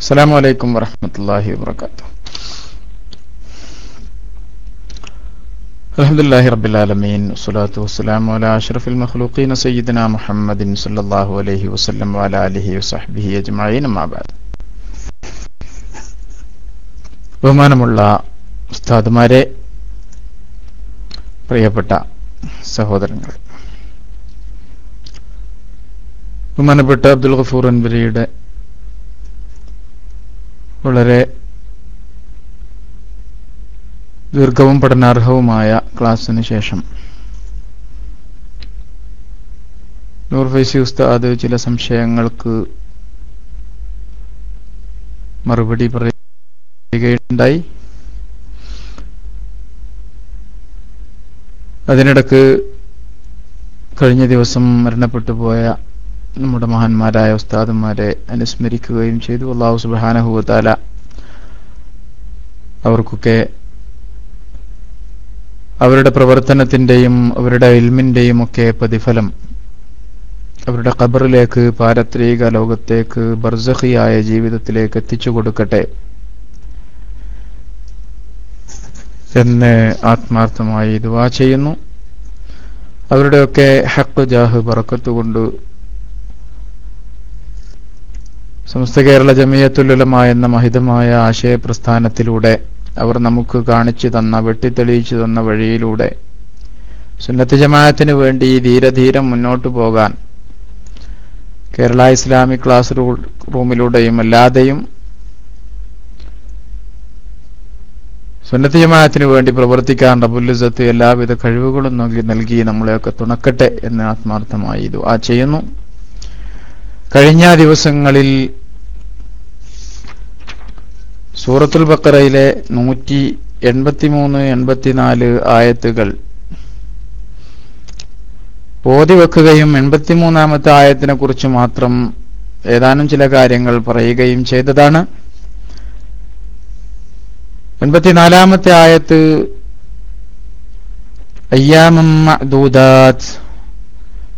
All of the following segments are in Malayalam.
അസ്സാം വലൈക്കും വറഹമത്തല്ലാഹി വാത്തു അലഹമുല്ലാഹി റബിലാലമീൻ വസ്സലാത്തു വസ്സലാം വല അഷ്റഫുൽ മഖ്ലൂഖീൻ സയ്യിദന മുഹമ്മദിൻ സല്ലല്ലാഹു അലൈഹി വസല്ലം വല അലിഹി വസഹ്ബിഹി അജ്മഈൻ. അമ്മാബാദ് ബഹുമാനമുള്ള ഉസ്താദുമാരെ പ്രിയപ്പെട്ട സഹോദരങ്ങൾ ബഹുമാനപ്പെട്ട അബ്ദുൽ ഗഫൂർ അൻബലിയുടെ വളരെ ദീർഘവും പഠനാർഹവുമായ ക്ലാസ്സിന് ശേഷം. നൂർ ഫൈസി ഉസ്താദ് ചില സംശയങ്ങൾക്ക് മറുപടി പറയുകയുണ്ടായി. അതിനിടക്ക് കഴിഞ്ഞ ദിവസം മരണപ്പെട്ടു പോയ നമ്മുടെ മഹാന്മാരായ ഉസ്താദന്മാരെ അനുസ്മരിക്കുകയും ചെയ്തു. അള്ളാഹു സുബാനഹുവത്താല അവർക്കൊക്കെ അവരുടെ പ്രവർത്തനത്തിന്റെയും അവരുടെ ഇൽമിന്റെയും ഒക്കെ പ്രതിഫലം അവരുടെ ഖബറിലേക്ക് പാരത്രിക ലോകത്തേക്ക് ബർസഹിയായ ജീവിതത്തിലേക്ക് എത്തിച്ചു കൊടുക്കട്ടെ എന്ന് ആത്മാർത്ഥമായി ദുവാ ചെയ്യുന്നു. അവരുടെയൊക്കെ ഹക്ക് ജാഹ് ബറക്കത്തുകൊണ്ട് സമസ്ത കേരള ജമിയത്തുലമ എന്ന മഹിതമായ ആശയ പ്രസ്ഥാനത്തിലൂടെ അവർ നമുക്ക് കാണിച്ചു തന്ന വെട്ടിത്തെളിയിച്ചു തന്ന വഴിയിലൂടെ സുന്നത്ത് ജമാഅത്തിന് വേണ്ടി ധീരധീരം മുന്നോട്ടു പോകാൻ കേരള ഇസ്ലാമിക് ക്ലാസ് റൂമിലൂടെയും അല്ലാതെയും സുന്നത്ത് ജമാഅത്തിന് വേണ്ടി പ്രവർത്തിക്കാൻ റബുലിസത്ത് എല്ലാവിധ കഴിവുകളും നൽകി നൽകി നമ്മളെയൊക്കെ തുണക്കട്ടെ എന്ന് ആത്മാർത്ഥമായി ഇത് ആ ചെയ്യുന്നു. കഴിഞ്ഞ ദിവസങ്ങളിൽ സൂറത്തുൽ ബക്കറയിലെ നൂറ്റി എൺപത്തിമൂന്ന് എൺപത്തിനാല് ആയത്തുകൾ. ബോധി വെക്കുകയും എൺപത്തിമൂന്നാമത്തെ ആയത്തിനെ കുറിച്ച് മാത്രം ഏതാനും ചില കാര്യങ്ങൾ പറയുകയും ചെയ്തതാണ്. എൺപത്തിനാലാമത്തെ ആയത്ത് അയ്യാമം മഅദൂദാത്ത്.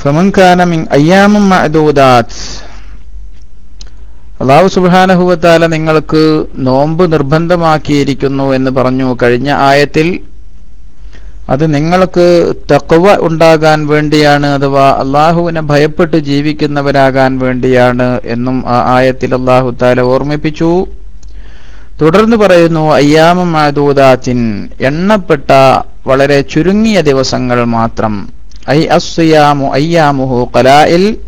ഫമൻ കാന മിൻ അയ്യാമും മഅദൂദാത്ത് അള്ളാഹു സുബാനഹുവത്താല നിങ്ങൾക്ക് നോമ്പ് നിർബന്ധമാക്കിയിരിക്കുന്നു എന്ന് പറഞ്ഞു കഴിഞ്ഞ ആയത്തിൽ അത് നിങ്ങൾക്ക് തക്കവ ഉണ്ടാകാൻ വേണ്ടിയാണ് അഥവാ അള്ളാഹുവിനെ ഭയപ്പെട്ട് ജീവിക്കുന്നവരാകാൻ വേണ്ടിയാണ് എന്നും ആ ആയത്തിൽ അള്ളാഹു താല ഓർമ്മിപ്പിച്ചു. തുടർന്ന് പറയുന്നു അയ്യാമും മഅദൂദാത്തിൻ എണ്ണപ്പെട്ട വളരെ ചുരുങ്ങിയ ദിവസങ്ങൾ മാത്രം. ഐ അസ്യാമു അയ്യാമുഹു കലായിൽ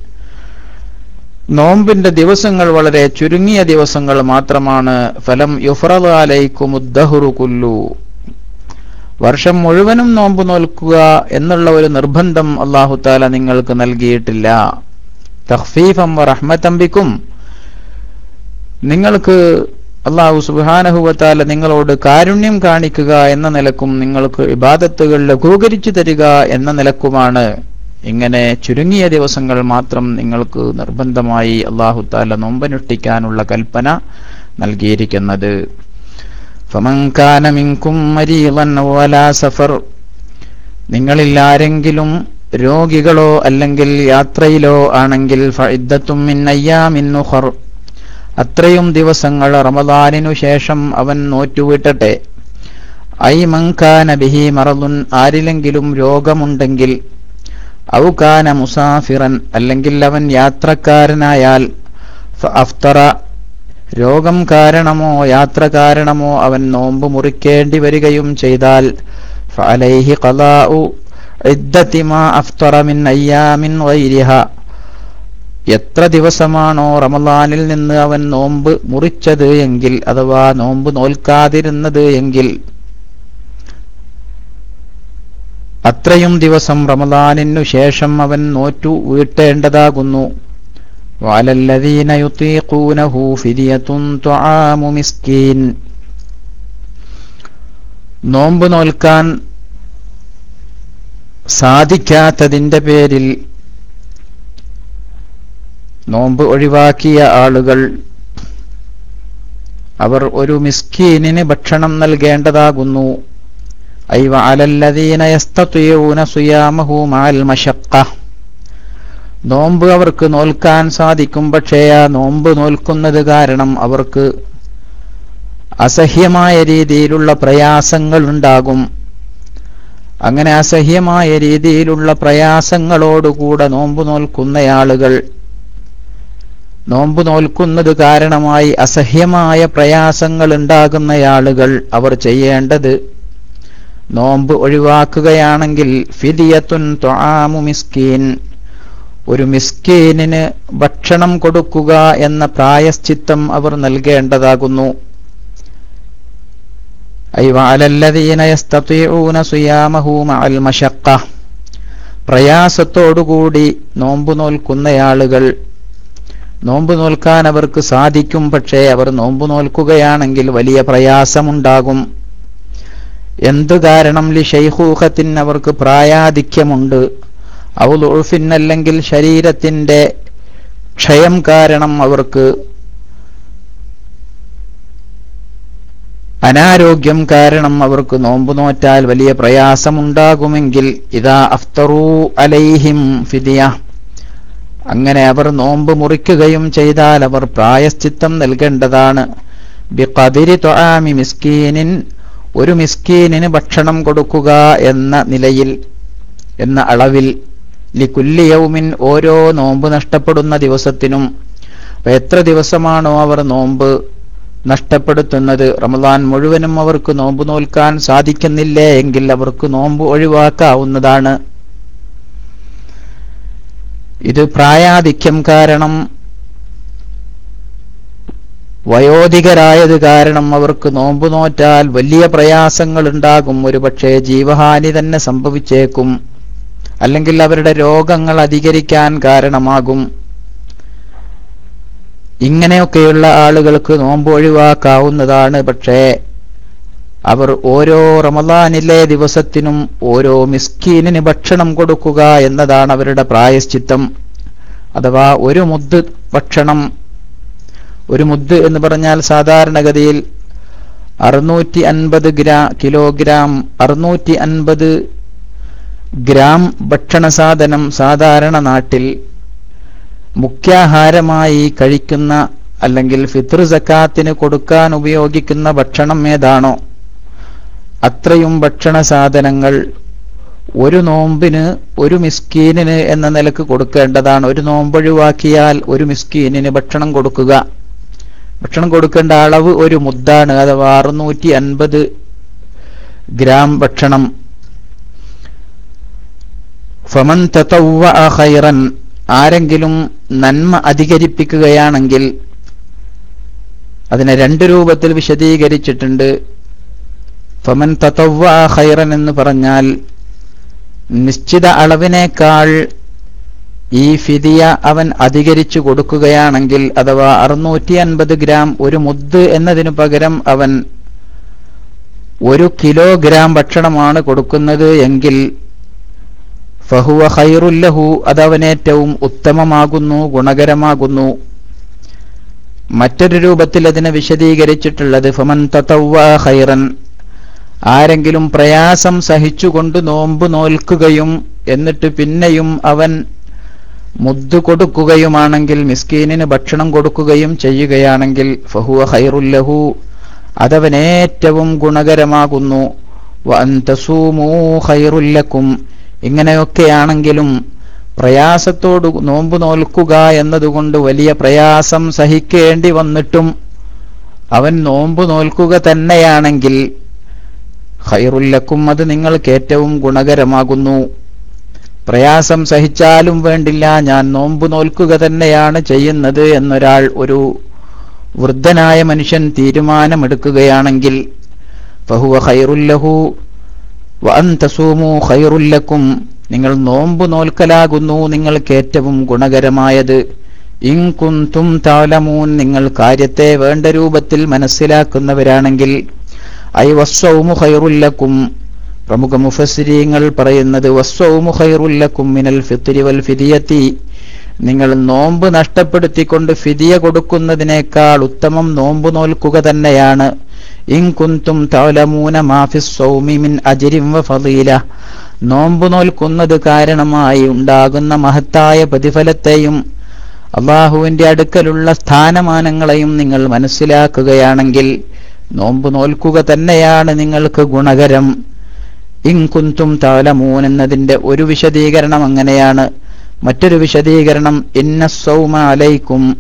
നോമ്പിന്റെ ദിവസങ്ങൾ വളരെ ചുരുങ്ങിയ ദിവസങ്ങൾ മാത്രമാണ്. ഫലം യുഫറലൈക്കുമുദ്ദഹുറു കുല്ലു. വർഷം മുഴുവനും നോമ്പ് നോൽക്കുക എന്നുള്ള ഒരു നിർബന്ധം അള്ളാഹു താല നിങ്ങൾക്ക് നൽകിയിട്ടില്ല. തഹ്ഫീഫം റഹ്മത്തമ്പിക്കും നിങ്ങൾക്ക് അള്ളാഹു സുബാനഹുവത്താല നിങ്ങളോട് കാരുണ്യം കാണിക്കുക എന്ന നിലക്കും നിങ്ങൾക്ക് ഇബാദത്തുകൾ ലഘൂകരിച്ചു തരിക എന്ന നിലക്കുമാണ്. ഇങ്ങനെ ചുരുങ്ങിയ ദിവസങ്ങൾ മാത്രം നിങ്ങൾക്ക് നിർബന്ധമായി അള്ളാഹു താല നോമ്പനുഷ്ഠിക്കാനുള്ള കൽപ്പന നൽകിയിരിക്കുന്നത്. സഫർ. നിങ്ങളിൽ ആരെങ്കിലും രോഗികളോ അല്ലെങ്കിൽ യാത്രയിലോ ആണെങ്കിൽ ഫഇദ്ദത്തും മിൻ അയ്യാമിൻ ഉഖർ അത്രയും ദിവസങ്ങൾ റമദാനിനു ശേഷം അവൻ നോറ്റുവിട്ടട്ടെ. ഐ മങ്കാന ബിഹി മറദുൻ ആരിലെങ്കിലും രോഗമുണ്ടെങ്കിൽ ഔകാന മുസാഫിറൻ അല്ലെങ്കിൽ അവൻ യാത്രക്കാരനായാൽ അഫ്തറ രോഗം കാരണമോ യാത്ര കാരണമോ അവൻ നോമ്പ് മുറിക്കേണ്ടി വരികയും ചെയ്താൽ ഫലൈഹി ഖലാഉ ഇദ്ദത്തി മാ അഫ്തറ മിൻ അയ്യാമിൻ ഗൈരിഹ. എത്ര ദിവസമാണോ റമദാനിൽ നിന്ന് അവൻ നോമ്പ് മുറിച്ചത് എങ്കിൽ അഥവാ നോമ്പ് നോൽക്കാതിരുന്നത് എങ്കിൽ അത്രയും ദിവസം റമദാനിനു ശേഷം അവൻ നോറ്റു വീട്ടേണ്ടതാകുന്നു. മിസ്കീൻ. നോമ്പ് നോൽക്കാൻ സാധിക്കാത്തതിന്റെ പേരിൽ നോമ്പ് ഒഴിവാക്കിയ ആളുകൾ അവർ ഒരു മിസ്കീനിന് ഭക്ഷണം നൽകേണ്ടതാകുന്നു. മാൽ നോമ്പ് അവർക്ക് നോൽക്കാൻ സാധിക്കും പക്ഷേ ആ നോമ്പ് നോൽക്കുന്നത് കാരണം അവർക്ക് അസഹ്യമായ രീതിയിലുള്ള പ്രയാസങ്ങൾ ഉണ്ടാകും. അങ്ങനെ അസഹ്യമായ രീതിയിലുള്ള പ്രയാസങ്ങളോടുകൂടെ നോമ്പ് നോൽക്കുന്നയാളുകൾ നോമ്പ് നോൽക്കുന്നത് കാരണമായി അസഹ്യമായ പ്രയാസങ്ങൾ ഉണ്ടാകുന്നയാളുകൾ അവർ ചെയ്യേണ്ടത് നോമ്പ് ഒഴിവാക്കുകയാണെങ്കിൽ ഫിദിയത്തുൻ ത്വാമു മിസ്കീൻ ഒരു മിസ്കീനിന് ഭക്ഷണം കൊടുക്കുക എന്ന പ്രായശ്ചിത്തം അവർ നൽകേണ്ടതാകുന്നു. പ്രയാസത്തോടുകൂടി നോമ്പു നോൽക്കുന്നയാളുകൾ നോമ്പ് നോൽക്കാൻ അവർക്ക് സാധിക്കും പക്ഷേ അവർ നോമ്പ് നോൽക്കുകയാണെങ്കിൽ വലിയ പ്രയാസമുണ്ടാകും. എന്തു കാരണം ലി ഷൈഹൂഹത്തിൻ അവർക്ക് പ്രായാധിക്യമുണ്ട്? ഉൾഫിൻ അല്ലെങ്കിൽ ശരീരത്തിന്റെ ക്ഷയം കാരണം അവർക്ക് അനാരോഗ്യം കാരണം അവർക്ക് നോമ്പ് നോറ്റാൽ വലിയ പ്രയാസമുണ്ടാകുമെങ്കിൽ ഇതാ അഫ്തറൂ അലൈഹിം ഫിദിയ. അങ്ങനെ അവർ നോമ്പ് മുറിക്കുകയും ചെയ്താൽ അവർ പ്രായശ്ചിത്തം നൽകേണ്ടതാണ്. മിസ്കീനിൻ ഒരു മിസ്കീനിന് ഭക്ഷണം കൊടുക്കുക എന്ന നിലയിൽ എന്ന അളവിൽ ലിക്കുല്യവുമിൻ ഓരോ നോമ്പ് നഷ്ടപ്പെടുന്ന ദിവസത്തിനും എത്ര ദിവസമാണോ അവർ നോമ്പ് നഷ്ടപ്പെടുത്തുന്നത്? റമദാൻ മുഴുവനും അവർക്ക് നോമ്പ് നോൽക്കാൻ സാധിക്കുന്നില്ലേ? എങ്കിൽ അവർക്ക് നോമ്പ് ഒഴിവാക്കാവുന്നതാണ്. ഇത് പ്രായാധിക്യം കാരണം വയോധികരായത് കാരണം അവർക്ക് നോമ്പ് നോറ്റാൽ വലിയ പ്രയാസങ്ങൾ ഉണ്ടാകും ഒരുപക്ഷെ ജീവഹാനി തന്നെ സംഭവിച്ചേക്കും. അല്ലെങ്കിൽ അവരുടെ രോഗങ്ങൾ അധികരിക്കാൻ കാരണമാകും. ഇങ്ങനെയൊക്കെയുള്ള ആളുകൾക്ക് നോമ്പ് ഒഴിവാക്കാവുന്നതാണ് പക്ഷേ അവർ ഓരോ റമദാനിലെ ദിവസത്തിനും ഓരോ മിസ്കീനിന് ഭക്ഷണം കൊടുക്കുക എന്നതാണ് അവരുടെ പ്രായശ്ചിത്തം. അഥവാ ഒരു മുദ് ഭക്ഷണം ഒരു മുദ് എന്ന് പറഞ്ഞാൽ സാധാരണഗതിയിൽ അറുന്നൂറ്റി അൻപത് ഗ്രാ കിലോഗ്രാം അറുന്നൂറ്റി അൻപത് ഗ്രാം ഭക്ഷണ സാധനം സാധാരണ നാട്ടിൽ മുഖ്യാഹാരമായി കഴിക്കുന്ന അല്ലെങ്കിൽ ഫിത്ർ സക്കാത്തിന് കൊടുക്കാൻ ഉപയോഗിക്കുന്ന ഭക്ഷണം ഏതാണോ? അത്രയും ഭക്ഷണ സാധനങ്ങൾ ഒരു നോമ്പിന് ഒരു മിസ്കീനിന് എന്ന നിലയ്ക്ക് കൊടുക്കേണ്ടതാണ്. ഒരു നോമ്പൊഴിവാക്കിയാൽ ഒരു മിസ്കീനിന് ഭക്ഷണം കൊടുക്കുക. ഭക്ഷണം കൊടുക്കേണ്ട അളവ് ഒരു മുദ്ദാണ് അഥവാ അറുന്നൂറ്റി അൻപത് ഗ്രാം ഭക്ഷണം. ഫമൻ തത്തവ ഖൈറൻ ആരെങ്കിലും നന്മ അധികരിപ്പിക്കുകയാണെങ്കിൽ അതിനെ രണ്ട് രൂപത്തിൽ വിശദീകരിച്ചിട്ടുണ്ട്. ഫമൻ തതവ്വ ഖൈറൻ എന്ന് പറഞ്ഞാൽ നിശ്ചിത അളവിനേക്കാൾ ഈ ഫിദിയ അവൻ അധികരിച്ചു കൊടുക്കുകയാണെങ്കിൽ അഥവാ അറുന്നൂറ്റി അൻപത് ഗ്രാം ഒരു മുദ്ദ് എന്നതിനു പകരം അവൻ ഒരു കിലോഗ്രാം ഭക്ഷണമാണ് കൊടുക്കുന്നത് എങ്കിൽ ഫഹുവ ഖൈറുല്ലഹു അതവനേറ്റവും ഉത്തമമാകുന്നു ഗുണകരമാകുന്നു. മറ്റൊരു രൂപത്തിൽ അതിനെ വിശദീകരിച്ചിട്ടുള്ളത് ഫമൻ തതവ്വ ഖൈറൻ ആരെങ്കിലും പ്രയാസം സഹിച്ചുകൊണ്ട് നോമ്പ് നോൽക്കുകയും എന്നിട്ട് പിന്നെയും അവൻ മുദ്ദു കൊടുക്കുകയുമാണെങ്കിൽ മിസ്കീനിന് ഭക്ഷണം കൊടുക്കുകയും ചെയ്യുകയാണെങ്കിൽ ഫഹുവ ഹൈറുല്ലഹു അതവനേറ്റവും ഗുണകരമാകുന്നു. വഅന്തസൂമൂ ഹൈറുല്ലക്കും ഇങ്ങനെയൊക്കെയാണെങ്കിലും പ്രയാസത്തോട് നോമ്പ് നോൽക്കുക എന്നതുകൊണ്ട് വലിയ പ്രയാസം സഹിക്കേണ്ടി വന്നിട്ടും അവൻ നോമ്പ് നോൽക്കുക തന്നെയാണെങ്കിൽ ഖൈറുല്ലക്കും അത് നിങ്ങൾക്ക് ഏറ്റവും ഗുണകരമാകുന്നു. പ്രയാസം സഹിച്ചാലും വേണ്ടില്ല ഞാൻ നോമ്പ് നോൽക്കുക തന്നെയാണ് ചെയ്യുന്നത് എന്നൊരാൾ ഒരു വൃദ്ധനായ മനുഷ്യൻ തീരുമാനമെടുക്കുകയാണെങ്കിൽ ഫഹുവ ഖൈറുല്ലഹു വസൂമു ഖൈറുല്ലക്കും നിങ്ങൾ നോമ്പ് നോൽക്കലാകുന്നു നിങ്ങൾക്ക് ഏറ്റവും ഗുണകരമായത്. ഇങ്കുന്തും താലമൂൻ നിങ്ങൾ കാര്യത്തെ വേണ്ട രൂപത്തിൽ മനസ്സിലാക്കുന്നവരാണെങ്കിൽ ഐ വസ്സൗമു ഖൈറുല്ലക്കും. പ്രമുഖ മുഫസ്സിരീങ്ങൾ പറയുന്നത് വസ്സൗമു ഖൈറുല്ലക്കും മിനൽ ഫിത്രി വൽ ഫിദിയത്തി. നിങ്ങൾ നോമ്പ് നഷ്ടപ്പെടുത്തിക്കൊണ്ട് ഫിദിയ കൊടുക്കുന്നതിനേക്കാൾ ഉത്തമം നോമ്പ് നോൽക്കുക തന്നെയാണ്. ഇൻ കുന്തും തൗലമൂന മാഫിസ് സൗമി മിൻ അജിരിം വ ഫളീല നോമ്പ് നോൽക്കുന്നത് കാരണമായി ഉണ്ടാകുന്ന മഹത്തായ പ്രതിഫലത്തെയും അള്ളാഹുവിന്റെ അടുക്കലുള്ള സ്ഥാനമാനങ്ങളെയും നിങ്ങൾ മനസ്സിലാക്കുകയാണെങ്കിൽ നോമ്പ് നോൽക്കുക തന്നെയാണ് നിങ്ങൾക്ക് ഗുണകരം. ഇൻകുന്തും താലമൂൻ എന്നതിന്റെ ഒരു വിശദീകരണം അങ്ങനെയാണ്. മറ്റൊരു വിശദീകരണം ഇന്ന സൗമ അലൈക്കും.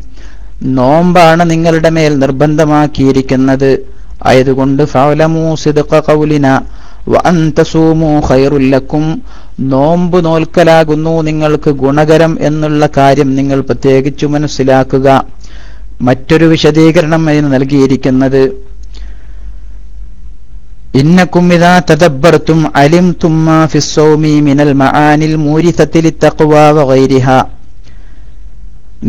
നോമ്പാണ് നിങ്ങളുടെ മേൽ നിർബന്ധമാക്കിയിരിക്കുന്നത്. ആയതുകൊണ്ട് ഖൈറുല്ലക്കും നോമ്പ് നോൽക്കലാകുന്നു നിങ്ങൾക്ക് ഗുണകരം എന്നുള്ള കാര്യം നിങ്ങൾ പ്രത്യേകിച്ചു മനസ്സിലാക്കുക. മറ്റൊരു വിശദീകരണം അതിന് നൽകിയിരിക്കുന്നത് ഇന്നക്കും ഇതാ തദബ്ബർത്തും അലിംതും മാ ഫിസ്സൗമി മിനൽ മൂരിതത്തിൽ തഖ്വ വഗൈരിഹ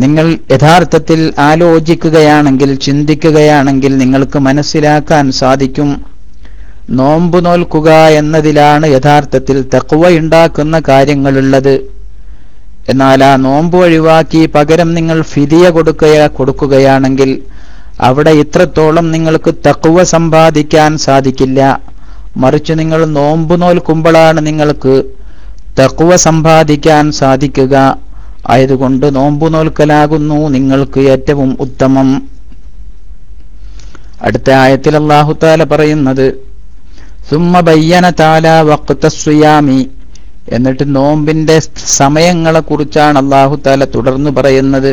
നിങ്ങൾ യഥാർത്ഥത്തിൽ ആലോചിക്കുകയാണെങ്കിൽ ചിന്തിക്കുകയാണെങ്കിൽ നിങ്ങൾക്ക് മനസ്സിലാക്കാൻ സാധിക്കും. നോമ്പ് നോൽക്കുക എന്നതിലാണ് യഥാർത്ഥത്തിൽ തക്വയുണ്ടാക്കുന്ന കാര്യങ്ങളുള്ളത്. എന്നാൽ ആ നോമ്പ് ഒഴിവാക്കി പകരം നിങ്ങൾ ഫിദിയ കൊടുക്കുക കൊടുക്കുകയാണെങ്കിൽ അവിടെ ഇത്രത്തോളം നിങ്ങൾക്ക് തക്കുവ സമ്പാദിക്കാൻ സാധിക്കില്ല. മറിച്ച് നിങ്ങൾ നോമ്പ് നോൽക്കുമ്പോഴാണ് നിങ്ങൾക്ക് തക്കുവ സമ്പാദിക്കാൻ സാധിക്കുക. ആയതുകൊണ്ട് നോമ്പ് നോൽക്കലാകുന്നു നിങ്ങൾക്ക് ഏറ്റവും ഉത്തമം. അടുത്ത ആയത്തിൽ അള്ളാഹുത്താല പറയുന്നത് സുമ്മ ബയ്യന താല വക്തസ്വയാമി എന്നിട്ട് നോമ്പിന്റെ സമയങ്ങളെ കുറിച്ചാണ് അള്ളാഹു താല തുടർന്നു പറയുന്നത്.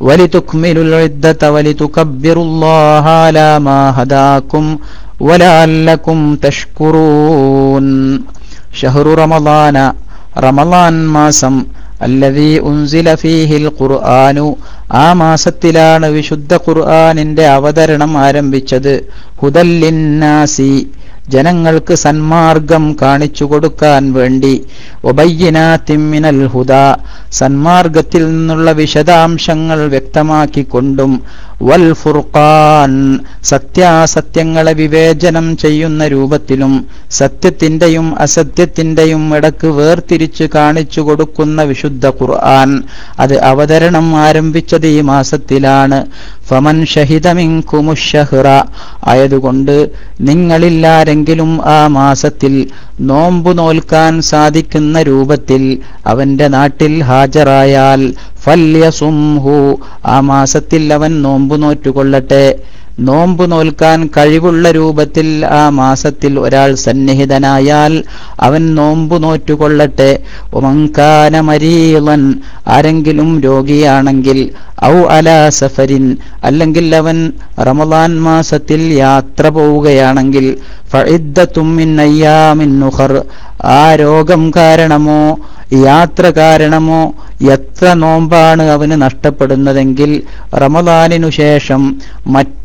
ولتكملوا العدة ولتكبروا الله على ما هداكم ولعلكم تشكرون شهر رمضان رمضان മാസം അല്ലതീ ഉൻസില ഫീഹിൽ ഖുർആാനു ആ മാസത്തിലാണ് വിശുദ്ധ ഖുർആാനിന്റെ അവതരണം ആരംഭിച്ചത് ഹുദല്ലിന്നാസി ജനങ്ങൾക്ക് സന്മാർഗം കാണിച്ചു കൊടുക്കാൻ വേണ്ടി. ഒബയ്യനാത്തിമ്മിനൽ ഹുദ. സന്മാർഗത്തിൽ നിന്നുള്ള വിശദാംശങ്ങൾ വ്യക്തമാക്കിക്കൊണ്ടും. വൽ ഫുർഖാൻ. സത്യാസത്യങ്ങളെ വിവേചനം ചെയ്യുന്ന രൂപത്തിലും സത്യത്തിന്റെയും അസത്യത്തിന്റെയും ഇടയ്ക്ക് വേർതിരിച്ച് കാണിച്ചു കൊടുക്കുന്ന വിശുദ്ധ ഖുർആൻ അത് അവതരണം ആരംഭിച്ചത് ഈ മാസത്തിലാണ്. ഫമൻ ഷഹിദമിങ്കുമുഷഹ്റ ആയതുകൊണ്ട് നിങ്ങളില്ലാരെങ്കിലും ആ മാസത്തിൽ നോമ്പു നോൽക്കാൻ സാധിക്കുന്ന രൂപത്തിൽ അവന്റെ നാട്ടിൽ ഹാജരായാൽ ഫല്യസുംഹു ആ മാസത്തിൽ അവൻ നോമ്പു നോറ്റുകൊള്ളട്ടെ. നോമ്പ് നോൽക്കാൻ കഴിവുള്ള രൂപത്തിൽ ആ മാസത്തിൽ ഒരാൾ സന്നിഹിതനായാൽ അവൻ നോമ്പു നോറ്റുകൊള്ളട്ടെ. ഒമങ്കാന മരീളൻ ആരെങ്കിലും രോഗിയാണെങ്കിൽ ഔ അല സഫരിൻ അല്ലെങ്കിൽ അവൻ റമദാൻ മാസത്തിൽ യാത്ര പോവുകയാണെങ്കിൽ നുഖർ ആ രോഗം കാരണമോ യാത്ര കാരണമോ എത്ര നോമ്പാണ് അവന് നഷ്ടപ്പെടുന്നതെങ്കിൽ റമദാനിനു ശേഷം മറ്റു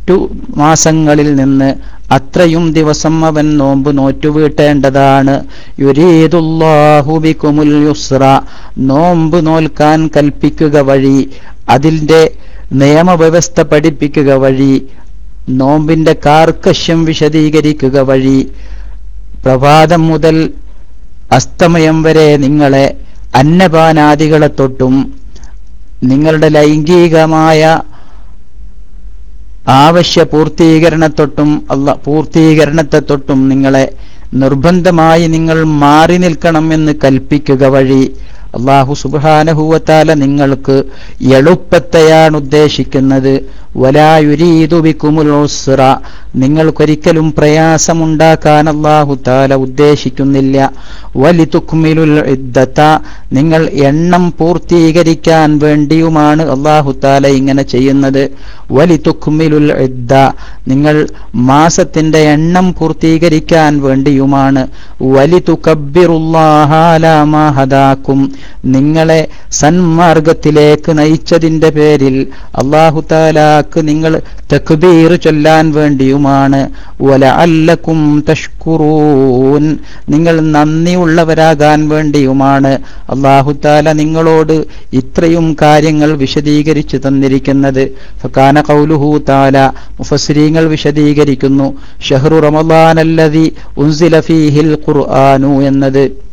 മാസങ്ങളിൽ നിന്ന് അത്രയും ദിവസം അവൻ നോമ്പ് നോറ്റുവീട്ടേണ്ടതാണ്. നോമ്പ് നോൽക്കാൻ കൽപ്പിക്കുക വഴി അതിന്റെ നിയമവ്യവസ്ഥ പഠിപ്പിക്കുക വഴി നോമ്പിന്റെ കാർക്കശ്യം വിശദീകരിക്കുക വഴി പ്രഭാതം മുതൽ അസ്തമയം വരെ നിങ്ങളെ അന്നപാനാദികളെ തൊട്ടും നിങ്ങളുടെ ലൈംഗികമായ ആവശ്യ പൂർത്തീകരണത്തൊട്ടും അല്ല പൂർത്തീകരണത്തെ തൊട്ടും നിങ്ങളെ നിർബന്ധമായി നിങ്ങൾ മാറി നിൽക്കണം എന്ന് കൽപ്പിക്കുക വഴി അള്ളാഹു സുബാനഹുവത്താല നിങ്ങൾക്ക് എളുപ്പത്തെയാണ് ഉദ്ദേശിക്കുന്നത്. വലായുരീതു ബിക്കുമുൽ ഉസ്റ നിങ്ങൾക്കൊരിക്കലും പ്രയാസമുണ്ടാക്കാൻ അള്ളാഹു താല ഉദ്ദേശിക്കുന്നില്ല. വലിതുക്മിലുൽ ഇദ്ദത നിങ്ങൾ എണ്ണം പൂർത്തീകരിക്കാൻ വേണ്ടിയുമാണ് അള്ളാഹു താല ഇങ്ങനെ ചെയ്യുന്നത്. വലിതുക്മിലുൽ ഇദ്ദ. നിങ്ങൾ മാസത്തിന്റെ എണ്ണം പൂർത്തീകരിക്കാൻ വേണ്ടിയുമാണ്. വലി അലാ മാ ഹദാക്കും നിങ്ങളെ സന്മാർഗത്തിലേക്ക് നയിച്ചതിന്റെ പേരിൽ അള്ളാഹു താലാക്ക് നിങ്ങൾ തക്ബീർ ചൊല്ലാൻ വേണ്ടിയുമാണ്. വല അല്ലക്കും തഷ്കുറൂൻ. നിങ്ങൾ നന്ദിയുള്ളവരാകാൻ വേണ്ടിയുമാണ്. അള്ളാഹു താല നിങ്ങളോട് ഇത്രയും കാര്യങ്ങൾ വിശദീകരിച്ചു തന്നിരിക്കുന്നത്. ഫക്കാന കൗലുഹു താല മുഫസ്രീങ്ങൾ വിശദീകരിക്കുന്നു. ഷഹ്റു റമദാൻ അല്ലതി ഉൻസില ഫീഹിൽ ഖുർആനു എന്നത്.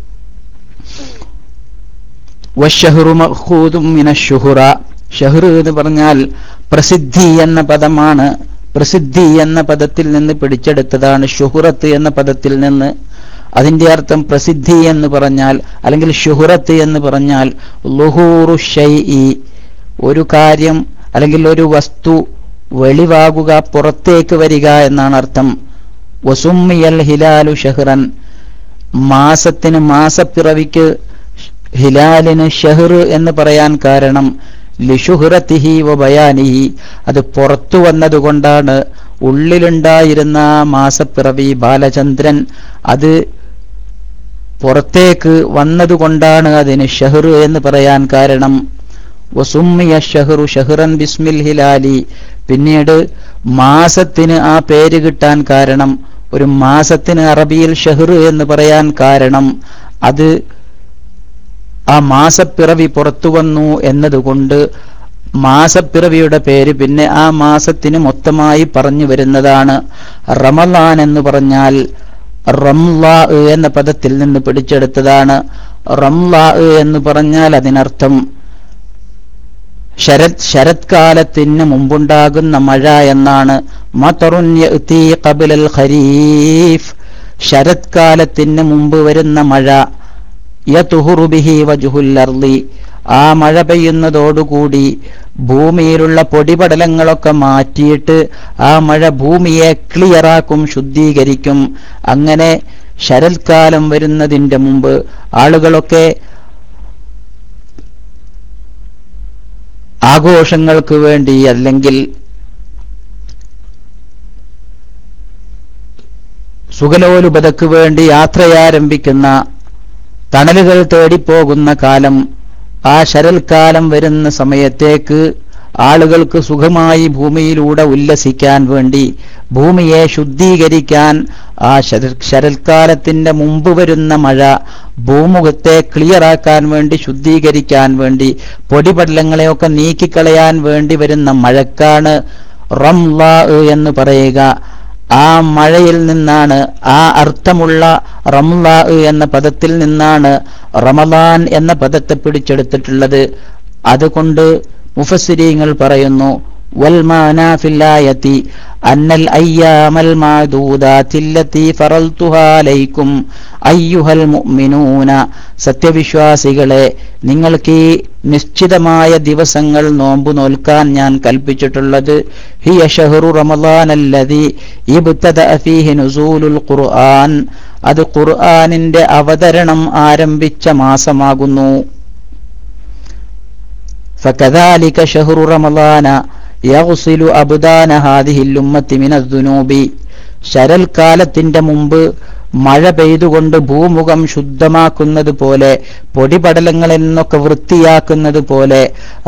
എന്ന് പറഞ്ഞാൽ പ്രസിദ്ധി എന്ന പദമാണ്. പ്രസിദ്ധി എന്ന പദത്തിൽ നിന്ന് പിടിച്ചെടുത്തതാണ് ഷുഹുറത്ത് എന്ന പദത്തിൽ നിന്ന്. അതിന്റെ അർത്ഥം പ്രസിദ്ധി എന്ന് പറഞ്ഞാൽ അല്ലെങ്കിൽ ഷുഹുറത്ത് എന്ന് പറഞ്ഞാൽ ലുഹൂറു ഒരു കാര്യം അല്ലെങ്കിൽ ഒരു വസ്തു വെളിവാകുക പുറത്തേക്ക് വരിക എന്നാണ് അർത്ഥം. വസുമ്മിയൽ ഹിലാലു ഷഹ്റൻ. മാസത്തിന് മാസപ്പിറവിക്ക് ഹിലാലിന് ഷഹർ എന്ന് പറയാൻ കാരണം ലിഷുഹുറത്തിഹി ബയാനിഹി അത് പുറത്തു വന്നതുകൊണ്ടാണ് ഉള്ളിലുണ്ടായിരുന്ന മാസപ്പിറവി ബാലചന്ദ്രൻ അത് പുറത്തേക്ക് വന്നതുകൊണ്ടാണ് അതിന് ഷഹർ എന്ന് പറയാൻ കാരണം. വസുമ്മിയ ഷെഹ്റു ഷെഹ്റൻ ബിസ്മിൽ ഹിലാലി. പിന്നീട് മാസത്തിന് ആ പേര് കിട്ടാൻ കാരണം ഒരു മാസത്തിന് അറബിയിൽ ഷഹർ എന്ന് പറയാൻ കാരണം. അത് ആ മാസപ്പിറവി പുറത്തു വന്നു എന്നതുകൊണ്ട് മാസപ്പിറവിയുടെ പേര് പിന്നെ ആ മാസത്തിന് മൊത്തമായി പറഞ്ഞു വരുന്നതാണ്. റമലാൻ എന്ന് പറഞ്ഞാൽ റംലാ എന്ന പദത്തിൽ നിന്ന് പിടിച്ചെടുത്തതാണ്. റംലാ എന്ന് പറഞ്ഞാൽ അതിനർത്ഥം ശരത് ശരത്കാലത്തിന് മുമ്പുണ്ടാകുന്ന മഴ എന്നാണ്. ഖബലൽ ഖരീഫ്. ശരത്കാലത്തിന് മുമ്പ് വരുന്ന മഴ. ആ മഴ പെയ്യുന്നതോടുകൂടി ഭൂമിയിലുള്ള പൊടിപടലങ്ങളൊക്കെ മാറ്റിയിട്ട് ആ മഴ ഭൂമിയെ ക്ലിയറാക്കും ശുദ്ധീകരിക്കും. അങ്ങനെ ശരത്കാലം വരുന്നതിന്റെ മുമ്പ് ആളുകളൊക്കെ ആഘോഷങ്ങൾക്ക് വേണ്ടി അല്ലെങ്കിൽ സുഖലോലുപതക്ക് വേണ്ടി യാത്രയാരംഭിക്കുന്ന തണലുകൾ തേടിപ്പോകുന്ന കാലം ആ ശരൽക്കാലം വരുന്ന സമയത്തേക്ക് ആളുകൾക്ക് സുഖമായി ഭൂമിയിലൂടെ ഉല്ലസിക്കാൻ വേണ്ടി ഭൂമിയെ ശുദ്ധീകരിക്കാൻ ആ ശര- ശരൽക്കാലത്തിന്റെ മുമ്പ് വരുന്ന മഴ ഭൂമുഖത്തെ ക്ലിയറാക്കാൻ വേണ്ടി ശുദ്ധീകരിക്കാൻ വേണ്ടി പൊടിപടലങ്ങളെയൊക്കെ നീക്കിക്കളയാൻ വേണ്ടി വരുന്ന മഴക്കാണ് റംവാ എന്ന് പറയുക. ആ മഴയിൽ നിന്നാണ് ആ അർത്ഥമുള്ള റംലാ എന്ന പദത്തിൽ നിന്നാണ് റമദാൻ എന്ന പദത്തെ പിടിച്ചെടുത്തിട്ടുള്ളത്. അതുകൊണ്ട് മുഫസ്സിരീങ്ങൾ പറയുന്നു والمعنى في الآية أن الأيام المعدودات التي فرضتها عليكم أيها المؤمنون സത്യവിശ്വാസികളെ നിങ്ങൾക്ക് ഈ നിശ്ചിതമായ ദിവസങ്ങൾ നോമ്പ് നോൽക്കാൻ ഞാൻ കൽപ്പിച്ചിട്ടുള്ളത് ഹിയ ഷഹറു റമദാൻ അല്ലതി ഇബ്തദഅ ഫീഹി നുസൂലുൽ ഖുർആൻ അത് ഖുർആനിന്റെ അവതരണം ആരംഭിച്ച മാസമാകുന്നു فكذلك شهر رمضان യഹുസിലു അബുദാന ഹാദിഹില്ലുമ്മത്തിമിന ദുനൂബി ശരൽക്കാലത്തിന്റെ മുമ്പ് മഴ പെയ്തുകൊണ്ട് ഭൂമുഖം ശുദ്ധമാക്കുന്നത് പോലെ പൊടിപടലങ്ങൾ എന്നൊക്കെ വൃത്തിയാക്കുന്നത് പോലെ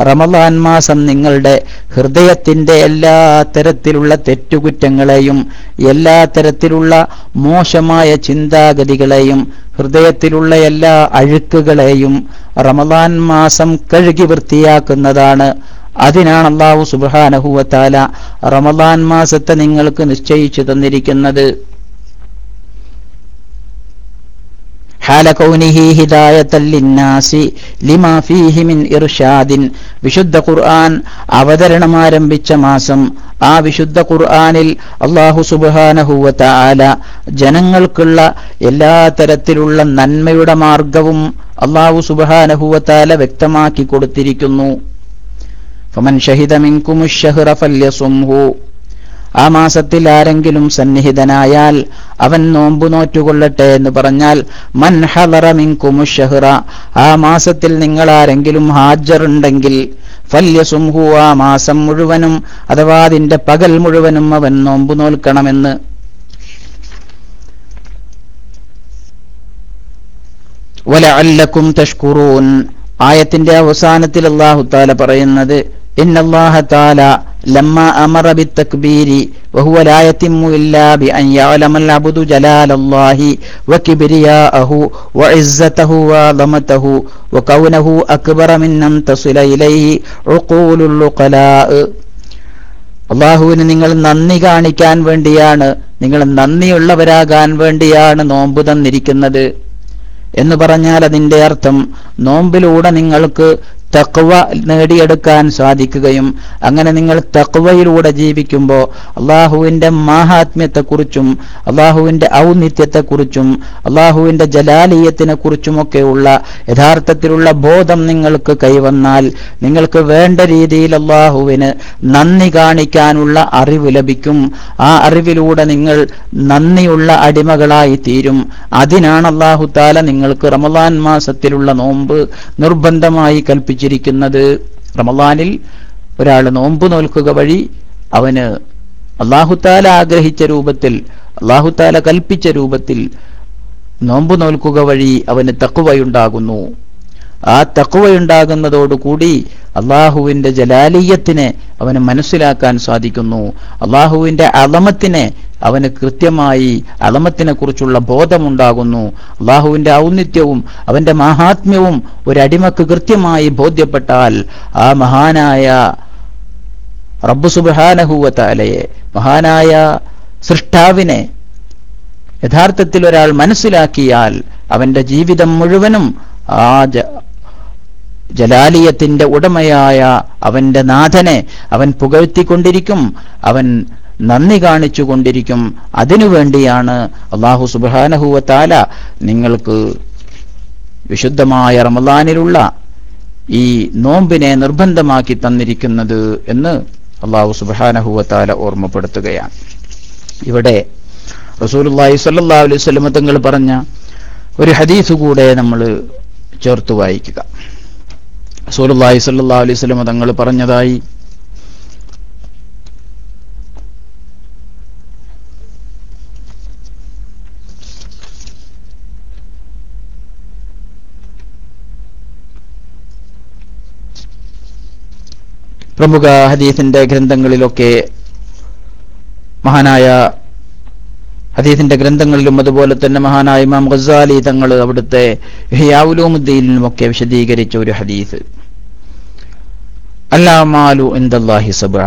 റമദാൻ മാസം നിങ്ങളുടെ ഹൃദയത്തിന്റെ എല്ലാ തരത്തിലുള്ള തെറ്റുകുറ്റങ്ങളെയും എല്ലാ തരത്തിലുള്ള മോശമായ ചിന്താഗതികളെയും ഹൃദയത്തിലുള്ള എല്ലാ അഴുക്കുകളെയും റമദാൻ മാസം കഴുകി വൃത്തിയാക്കുന്നതാണ് അതിനാണ് അള്ളാഹു സുബാനഹുവത്താല റമദാൻ മാസത്തെ നിങ്ങൾക്ക് നിശ്ചയിച്ചു തന്നിരിക്കുന്നത്. വിശുദ്ധ ഖുർആൻ അവതരണം ആരംഭിച്ച മാസം ആ വിശുദ്ധ ഖുർആനിൽ അള്ളാഹു സുബാനഹുവത്ത ആല ജനങ്ങൾക്കുള്ള എല്ലാ തരത്തിലുള്ള നന്മയുടെ മാർഗവും അള്ളാഹു സുബാനഹുവത്താല വ്യക്തമാക്കി കൊടുത്തിരിക്കുന്നു. ഫമൻ ഷഹിദ മിൻകുമു ഷഹ്റ ഫല്യസുംഹു. ആ മാസത്തിൽ ആരെങ്കിലും സന്നിഹിതനായാൽ അവൻ നോമ്പു നോറ്റുകൊള്ളട്ടെ എന്ന് പറഞ്ഞാൽ മൻ ഹലറ മിൻകുമു ആ മാസത്തിൽ നിങ്ങൾ ആരെങ്കിലും ഹാജറുണ്ടെങ്കിൽ ഫല്യസുംഹു ആ മാസം മുഴുവനും അഥവാ അതിന്റെ പകൽ മുഴുവനും അവൻ നോമ്പു നോൽക്കണമെന്ന്. വലഅല്ലക്കും തഷ്കുറൂൻ. ആയത്തിന്റെ അവസാനത്തിൽ അള്ളാഹു താല പറയുന്നത് ഇന്നല്ലാഹ താല ലമ്മ അമറ ബിത്തക്ബീരി وهو لا يتم إلا بأن يعلم العبد جلال الله وكبرياءه وعزته وعظمته وكونه أكبر من أن تصل إليه عقول العقلاء അള്ളാഹുവിന് നിങ്ങൾ നന്ദി കാണിക്കാൻ വേണ്ടിയാണ് നിങ്ങൾ നന്ദിയുള്ളവരാകാൻ വേണ്ടിയാണ് നോമ്പ് തന്നിരിക്കുന്നത് എന്ന് പറഞ്ഞാൽ അതിന്റെ അർത്ഥം നോമ്പിലൂടെ നിങ്ങൾക്ക് തക്വ നേടിയെടുക്കാൻ സാധിക്കുകയും അങ്ങനെ നിങ്ങൾ തക്വയിലൂടെ ജീവിക്കുമ്പോൾ അള്ളാഹുവിന്റെ മാഹാത്മ്യത്തെക്കുറിച്ചും അള്ളാഹുവിന്റെ ഔന്നിത്യത്തെക്കുറിച്ചും അള്ളാഹുവിന്റെ ജലാലീയത്തിനെ കുറിച്ചുമൊക്കെയുള്ള യഥാർത്ഥത്തിലുള്ള ബോധം നിങ്ങൾക്ക് കൈവന്നാൽ നിങ്ങൾക്ക് വേണ്ട രീതിയിൽ അള്ളാഹുവിന് നന്ദി കാണിക്കാനുള്ള അറിവ് ലഭിക്കും. ആ അറിവിലൂടെ നിങ്ങൾ നന്ദിയുള്ള അടിമകളായി തീരും. അതിനാണ് അള്ളാഹു താല നിങ്ങൾക്ക് റമദാൻ മാസത്തിലുള്ള നോമ്പ് നിർബന്ധമായി കൽപ്പിച്ചിരിക്കുന്നത് റമദാനിൽ ഒരാൾ നോമ്പ് നോൽക്കുക വഴി അവന് അള്ളാഹുത്താല ആഗ്രഹിച്ച രൂപത്തിൽ അള്ളാഹുത്താല കൽപ്പിച്ച രൂപത്തിൽ നോമ്പ് നോൽക്കുക വഴി അവന് തക്കുവയുണ്ടാകുന്നു ആ തക്കുവയുണ്ടാകുന്നതോടുകൂടി അള്ളാഹുവിന്റെ ജലാലീയത്തിനെ അവന് മനസ്സിലാക്കാൻ സാധിക്കുന്നു. അള്ളാഹുവിന്റെ അളമത്തിനെ അവന് കൃത്യമായി അളമത്തിനെ കുറിച്ചുള്ള ബോധമുണ്ടാകുന്നു. അള്ളാഹുവിന്റെ ഔന്നിത്യവും അവന്റെ മഹാത്മ്യവും ഒരടിമക്ക് കൃത്യമായി ബോധ്യപ്പെട്ടാൽ ആ മഹാനായ റബ്ബു സുബാനഹൂവത്താലയെ മഹാനായ സൃഷ്ടാവിനെ യഥാർത്ഥത്തിൽ ഒരാൾ മനസ്സിലാക്കിയാൽ അവന്റെ ജീവിതം മുഴുവനും ആ ജലാലിയത്തിന്റെ ഉടമയായ അവന്റെ നാഥനെ അവൻ പുകഴ്ത്തിക്കൊണ്ടിരിക്കും. അവൻ നന്ദി കാണിച്ചു കൊണ്ടിരിക്കും. അതിനുവേണ്ടിയാണ് അള്ളാഹു സുബാനഹുവത്താല നിങ്ങൾക്ക് വിശുദ്ധമായ റമദാനിലുള്ള ഈ നോമ്പിനെ നിർബന്ധമാക്കി തന്നിരിക്കുന്നത് എന്ന് അള്ളാഹു സുബാനഹുവത്താല ഓർമ്മപ്പെടുത്തുകയാണ്. ഇവിടെ റസൂലുള്ളാഹി സ്വല്ലല്ലാഹു അലൈഹി തങ്ങൾ പറഞ്ഞ ഒരു ഹദീസ് കൂടെ നമ്മൾ ചേർത്ത് വായിക്കുക. റസൂലുള്ളാഹി സല്ലാ അലൈഹി തങ്ങൾ പറഞ്ഞതായി പ്രമുഖ ഹദീസിന്റെ ഗ്രന്ഥങ്ങളിലൊക്കെ മഹാനായ ഹദീസിന്റെ ഗ്രന്ഥങ്ങളിലും അതുപോലെ തന്നെ മഹാനായ ഇമാം ഖസാലി തങ്ങൾ അവിടുത്തെ ഹിയാവുലൂമുദ്ദീനിലുമൊക്കെ വിശദീകരിച്ച ഒരു ഹദീസ്. അല്ലാമാലു എന്തല്ലാഹി സബ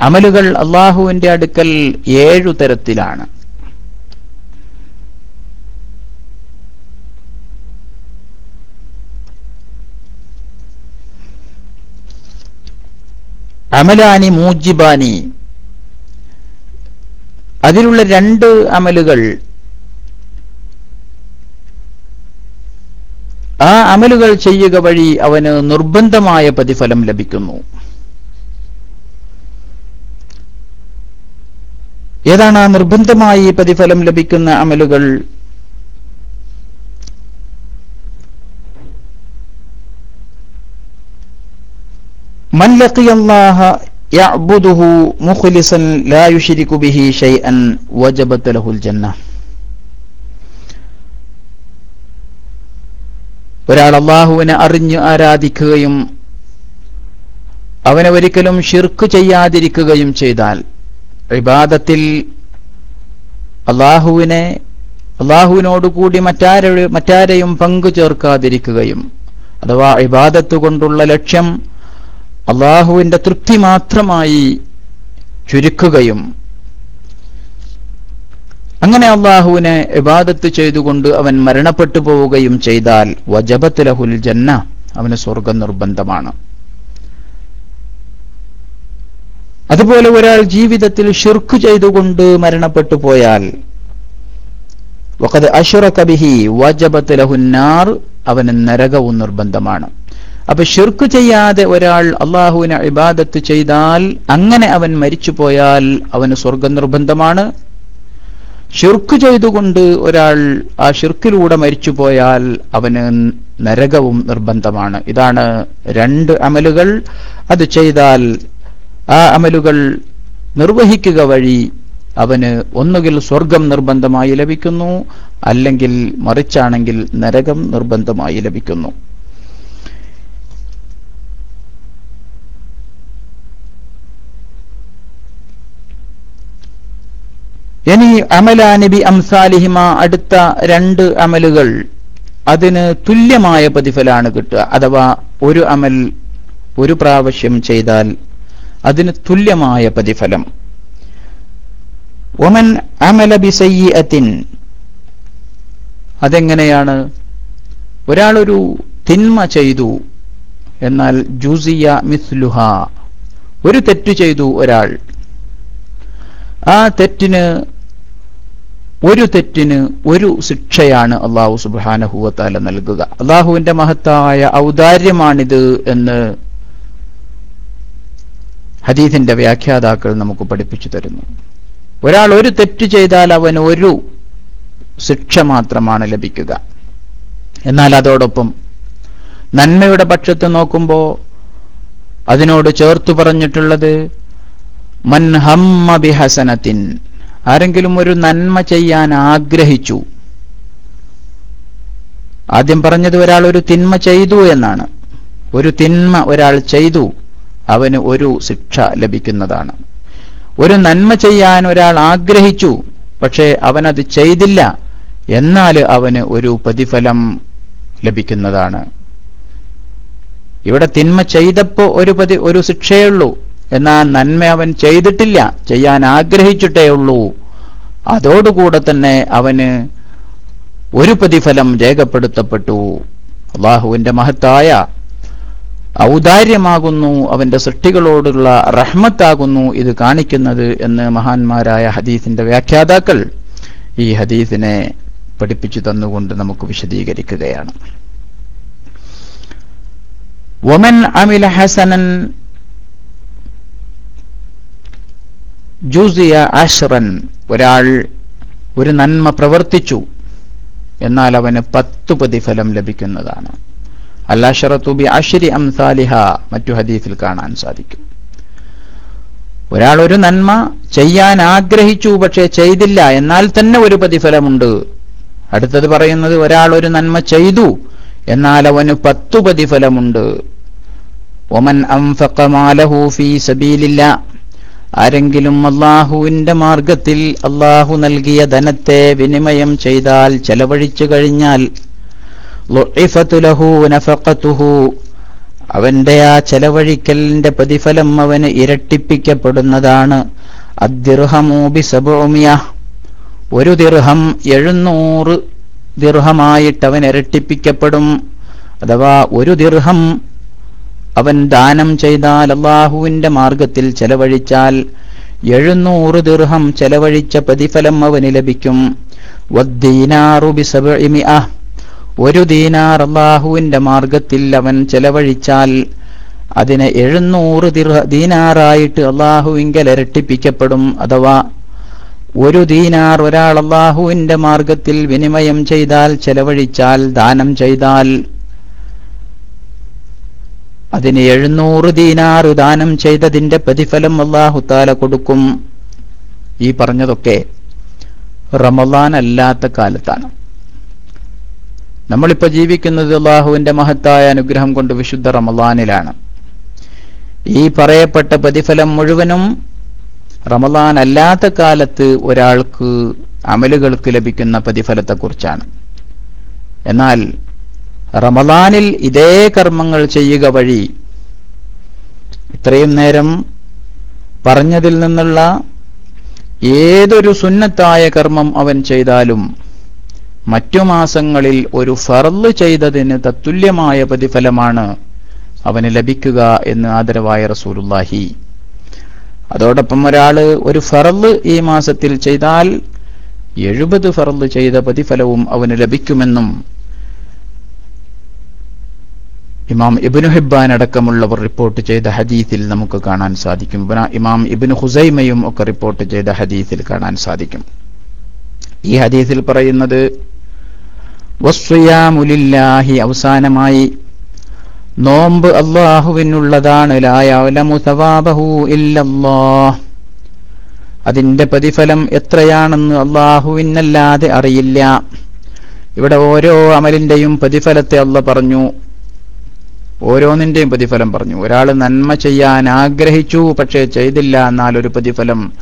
അമലുകൾ അള്ളാഹുവിന്റെ അടുക്കൽ ഏഴു തരത്തിലാണ്. അമലാനി മൂജിബാനി. അതിലുള്ള രണ്ട് അമലുകൾ ആ അമലുകൾ ചെയ്യുക വഴി അവന് നിർബന്ധമായ പ്രതിഫലം ലഭിക്കുന്നു. ഏതാണ് നിർബന്ധമായി പ്രതിഫലം ലഭിക്കുന്ന അമലുകൾ? من لقي الله يعبده مخلصا لا يشرك به شيئا وجبت له الجنة ഒരാൾ അള്ളാഹുവിനെ അറിഞ്ഞു ആരാധിക്കുകയും അവനെ ഒരിക്കലും ഷിർക്ക് ചെയ്യാതിരിക്കുകയും ചെയ്താൽ ഇബാദത്തിൽ അള്ളാഹുവിനെ അള്ളാഹുവിനോടുകൂടി മറ്റാരെ മറ്റാരെയും പങ്കു ചേർക്കാതിരിക്കുകയും അഥവാ ഇബാദത്ത് കൊണ്ടുള്ള ലക്ഷ്യം അള്ളാഹുവിന്റെ തൃപ്തി മാത്രമായി ചുരുക്കുകയും അങ്ങനെ അള്ളാഹുവിനെ ഇബാദത്ത് ചെയ്തുകൊണ്ട് അവൻ മരണപ്പെട്ടു പോവുകയും ചെയ്താൽ വജബത്ത് ലഹുൽ ജന്ന അവന് സ്വർഗം നിർബന്ധമാണ്. അതുപോലെ ഒരാൾ ജീവിതത്തിൽ ഷിർക്ക് ചെയ്തുകൊണ്ട് മരണപ്പെട്ടു പോയാൽ വഖദ് അഷ്റക ബിഹി വജബത്ത് ലഹുന്നാർ അവന് നരകവും നിർബന്ധമാണ്. അപ്പൊ ഷിർക്ക് ചെയ്യാതെ ഒരാൾ അള്ളാഹുവിനെ ഇബാദത്ത് ചെയ്താൽ അങ്ങനെ അവൻ മരിച്ചു പോയാൽ അവന് സ്വർഗം നിർബന്ധമാണ്. ഷിർക്ക് ചെയ്തുകൊണ്ട് ഒരാൾ ആ ഷിർക്കിലൂടെ മരിച്ചു പോയാൽ അവന് നരകവും നിർബന്ധമാണ്. ഇതാണ് രണ്ട് അമലുകൾ. അത് ചെയ്താൽ ആ അമലുകൾ നിർവഹിക്കുക വഴി അവന് ഒന്നുകിൽ സ്വർഗം നിർബന്ധമായി ലഭിക്കുന്നു അല്ലെങ്കിൽ മറിച്ചാണെങ്കിൽ നരകം നിർബന്ധമായി ലഭിക്കുന്നു. ഇനി അമലാനബി അംസാലിഹിമ അടുത്ത രണ്ട് അമലുകൾ അതിന് തുല്യമായ പ്രതിഫലാണ് കിട്ടുക. അഥവാ ഒരു അമൽ ഒരു പ്രാവശ്യം ചെയ്താൽ അതിന് തുല്യമായ പ്രതിഫലം. ഒമൻ അമല ബിസയ്യത്തിൻ അതെങ്ങനെയാണ്? ഒരാളൊരു തിന്മ ചെയ്തു എന്നാൽ ജൂസിയ മിസ്ലുഹ. ഒരു തെറ്റ് ചെയ്തു ഒരാൾ. ആ തെറ്റിന് ഒരു തെറ്റിന് ഒരു ശിക്ഷയാണ് അള്ളാഹു സുബാനഹുവത്താല നൽകുക. അള്ളാഹുവിന്റെ മഹത്തായ ഔദാര്യമാണിത് എന്ന് ഹദീസിന്റെ വ്യാഖ്യാതാക്കൾ നമുക്ക് പഠിപ്പിച്ചു തരുന്നു. ഒരാൾ ഒരു തെറ്റ് ചെയ്താൽ അവൻ ഒരു ശിക്ഷ മാത്രമാണ് ലഭിക്കുക. എന്നാൽ അതോടൊപ്പം നന്മയുടെ പക്ഷത്ത് നോക്കുമ്പോൾ അതിനോട് ചേർത്തു പറഞ്ഞിട്ടുള്ളത് മൻ ബിഹസനത്തിൻ ആരെങ്കിലും ഒരു നന്മ ചെയ്യാൻ ആഗ്രഹിച്ചു. ആദ്യം പറഞ്ഞത് ഒരാൾ ഒരു തിന്മ ചെയ്തു എന്നാണ്. ഒരു തിന്മ ഒരാൾ ചെയ്തു അവന് ഒരു ശിക്ഷ ലഭിക്കുന്നതാണ്. ഒരു നന്മ ചെയ്യാൻ ഒരാൾ ആഗ്രഹിച്ചു പക്ഷേ അവനത് ചെയ്തില്ല എന്നാൽ അവന് ഒരു പ്രതിഫലം ലഭിക്കുന്നതാണ്. ഇവിടെ തിന്മ ചെയ്തപ്പോ ഒരു പതി ഒരു ശിക്ഷയുള്ളൂ എന്നാൽ നന്മ അവൻ ചെയ്തിട്ടില്ല. ചെയ്യാൻ ആഗ്രഹിച്ചിട്ടേ ഉള്ളൂ. അതോടുകൂടെ തന്നെ അവന് ഒരു പ്രതിഫലം രേഖപ്പെടുത്തപ്പെട്ടു. അള്ളാഹുവിന്റെ മഹത്തായ ഔദാര്യമാകുന്നു അവന്റെ സൃഷ്ടികളോടുള്ള റഹ്മത്താകുന്നു ഇത് കാണിക്കുന്നത് എന്ന് മഹാന്മാരായ ഹദീസിന്റെ വ്യാഖ്യാതാക്കൾ ഈ ഹദീസിനെ പഠിപ്പിച്ചു തന്നുകൊണ്ട് നമുക്ക് വിശദീകരിക്കുകയാണ്. വമൻ അമില ഹസനൻ ജൂസിയ അഷ്റൻ ഒരാൾ ഒരു നന്മ പ്രവർത്തിച്ചു. എന്നാൽ അവന് പത്തു പ്രതിഫലം ലഭിക്കുന്നതാണ്. അല്ലാഷറത്തുബി അഷിരി അംസാലിഹ. മറ്റു ഹദീസിൽ കാണാൻ സാധിക്കും. ഒരാൾ ഒരു നന്മ ചെയ്യാൻ ആഗ്രഹിച്ചു പക്ഷേ ചെയ്തില്ല. എന്നാൽ തന്നെ ഒരു പ്രതിഫലമുണ്ട്. അടുത്തത് പറയുന്നത് ഒരാൾ ഒരു നന്മ ചെയ്തു എന്നാൽ അവന് പത്തു പ്രതിഫലമുണ്ട്. ഒമൻ അംഫക്കമാലഹൂഫി സബീലില്ല. ആരെങ്കിലും അള്ളാഹുവിന്റെ മാർഗത്തിൽ അള്ളാഹു നൽകിയ ധനത്തെ വിനിമയം ചെയ്താൽ ചെലവഴിച്ചു കഴിഞ്ഞാൽ അവന്റെ ആ ചെലവഴിക്കലിന്റെ പ്രതിഫലം അവന് ഇരട്ടിപ്പിക്കപ്പെടുന്നതാണ്. ഒരു ദിർഹം എഴുന്നൂറ് ദിർഹമായിട്ട് അവൻ ഇരട്ടിപ്പിക്കപ്പെടും. അഥവാ ഒരു ദിർഹം അവൻ ദാനം ചെയ്താൽ അള്ളാഹുവിന്റെ മാർഗത്തിൽ ചെലവഴിച്ചാൽ എഴുന്നൂറ് ദീർഹം ചെലവഴിച്ച പ്രതിഫലം അവന് ലഭിക്കും. ഒരു ദീനാർ അള്ളാഹുവിന്റെ മാർഗത്തിൽ അവൻ ചെലവഴിച്ചാൽ അതിനെ എഴുന്നൂറ് ദീനാറായിട്ട് അള്ളാഹുവിങ്കൽ ഇരട്ടിപ്പിക്കപ്പെടും അഥവാ ഒരു ദീനാർ ഒരാൾ അള്ളാഹുവിന്റെ മാർഗത്തിൽ വിനിമയം ചെയ്താൽ ചെലവഴിച്ചാൽ ദാനം ചെയ്താൽ അതിന് എഴുന്നൂറ് ദീനാറു ദാനം ചെയ്തതിന്റെ പ്രതിഫലം അള്ളാഹുത്താല കൊടുക്കും. ഈ പറഞ്ഞതൊക്കെ റമലാൻ അല്ലാത്ത കാലത്താണ്. നമ്മളിപ്പോ ജീവിക്കുന്നത് അള്ളാഹുവിന്റെ മഹത്തായ അനുഗ്രഹം കൊണ്ട് വിശുദ്ധ റമലാനിലാണ് ഈ പറയപ്പെട്ട പ്രതിഫലം മുഴുവനും റമലാൻ അല്ലാത്ത കാലത്ത് ഒരാൾക്ക് അമലുകൾക്ക് ലഭിക്കുന്ന പ്രതിഫലത്തെക്കുറിച്ചാണ്. എന്നാൽ റമലാനിൽ ഇതേ കർമ്മങ്ങൾ ചെയ്യുക വഴി ഇത്രയും നേരം പറഞ്ഞതിൽ നിന്നുള്ള ഏതൊരു സുന്നത്തായ കർമ്മം അവൻ ചെയ്താലും മറ്റു മാസങ്ങളിൽ ഒരു ഫർൾ ചെയ്തതിന് തത്തുല്യമായ പ്രതിഫലമാണ് അവന് ലഭിക്കുക എന്ന് ആദരവായ റസൂലുല്ലാഹി അതോടൊപ്പം ഒരാൾ ഒരു ഫറൽ ഈ മാസത്തിൽ ചെയ്താൽ എഴുപത് ഫറൽ ചെയ്ത പ്രതിഫലവും അവന് ലഭിക്കുമെന്നും ഇമാം ഇബിനു ഹിബാൻ അടക്കമുള്ളവർ റിപ്പോർട്ട് ചെയ്ത ഹദീസിൽ നമുക്ക് കാണാൻ സാധിക്കും. ഇമാം ഇബ്നു ഹുസൈമയും ഒക്കെ റിപ്പോർട്ട് ചെയ്ത ഹദീസിൽ കാണാൻ സാധിക്കും. ഈ ഹദീസിൽ പറയുന്നത് അവസാനമായി നോമ്പ് അള്ളാഹുവിനുള്ളതാണ് അതിന്റെ പ്രതിഫലം എത്രയാണെന്ന് അള്ളാഹുവിനല്ലാതെ അറിയില്ല. ഇവിടെ ഓരോ അമലിന്റെയും പ്രതിഫലത്തെ അള്ള പറഞ്ഞു. ഓരോന്നിന്റെയും പ്രതിഫലം പറഞ്ഞു. ഒരാൾ നന്മ ചെയ്യാൻ ആഗ്രഹിച്ചു പക്ഷേ ചെയ്തില്ല എന്നാൽ ഒരു പ്രതിഫലം.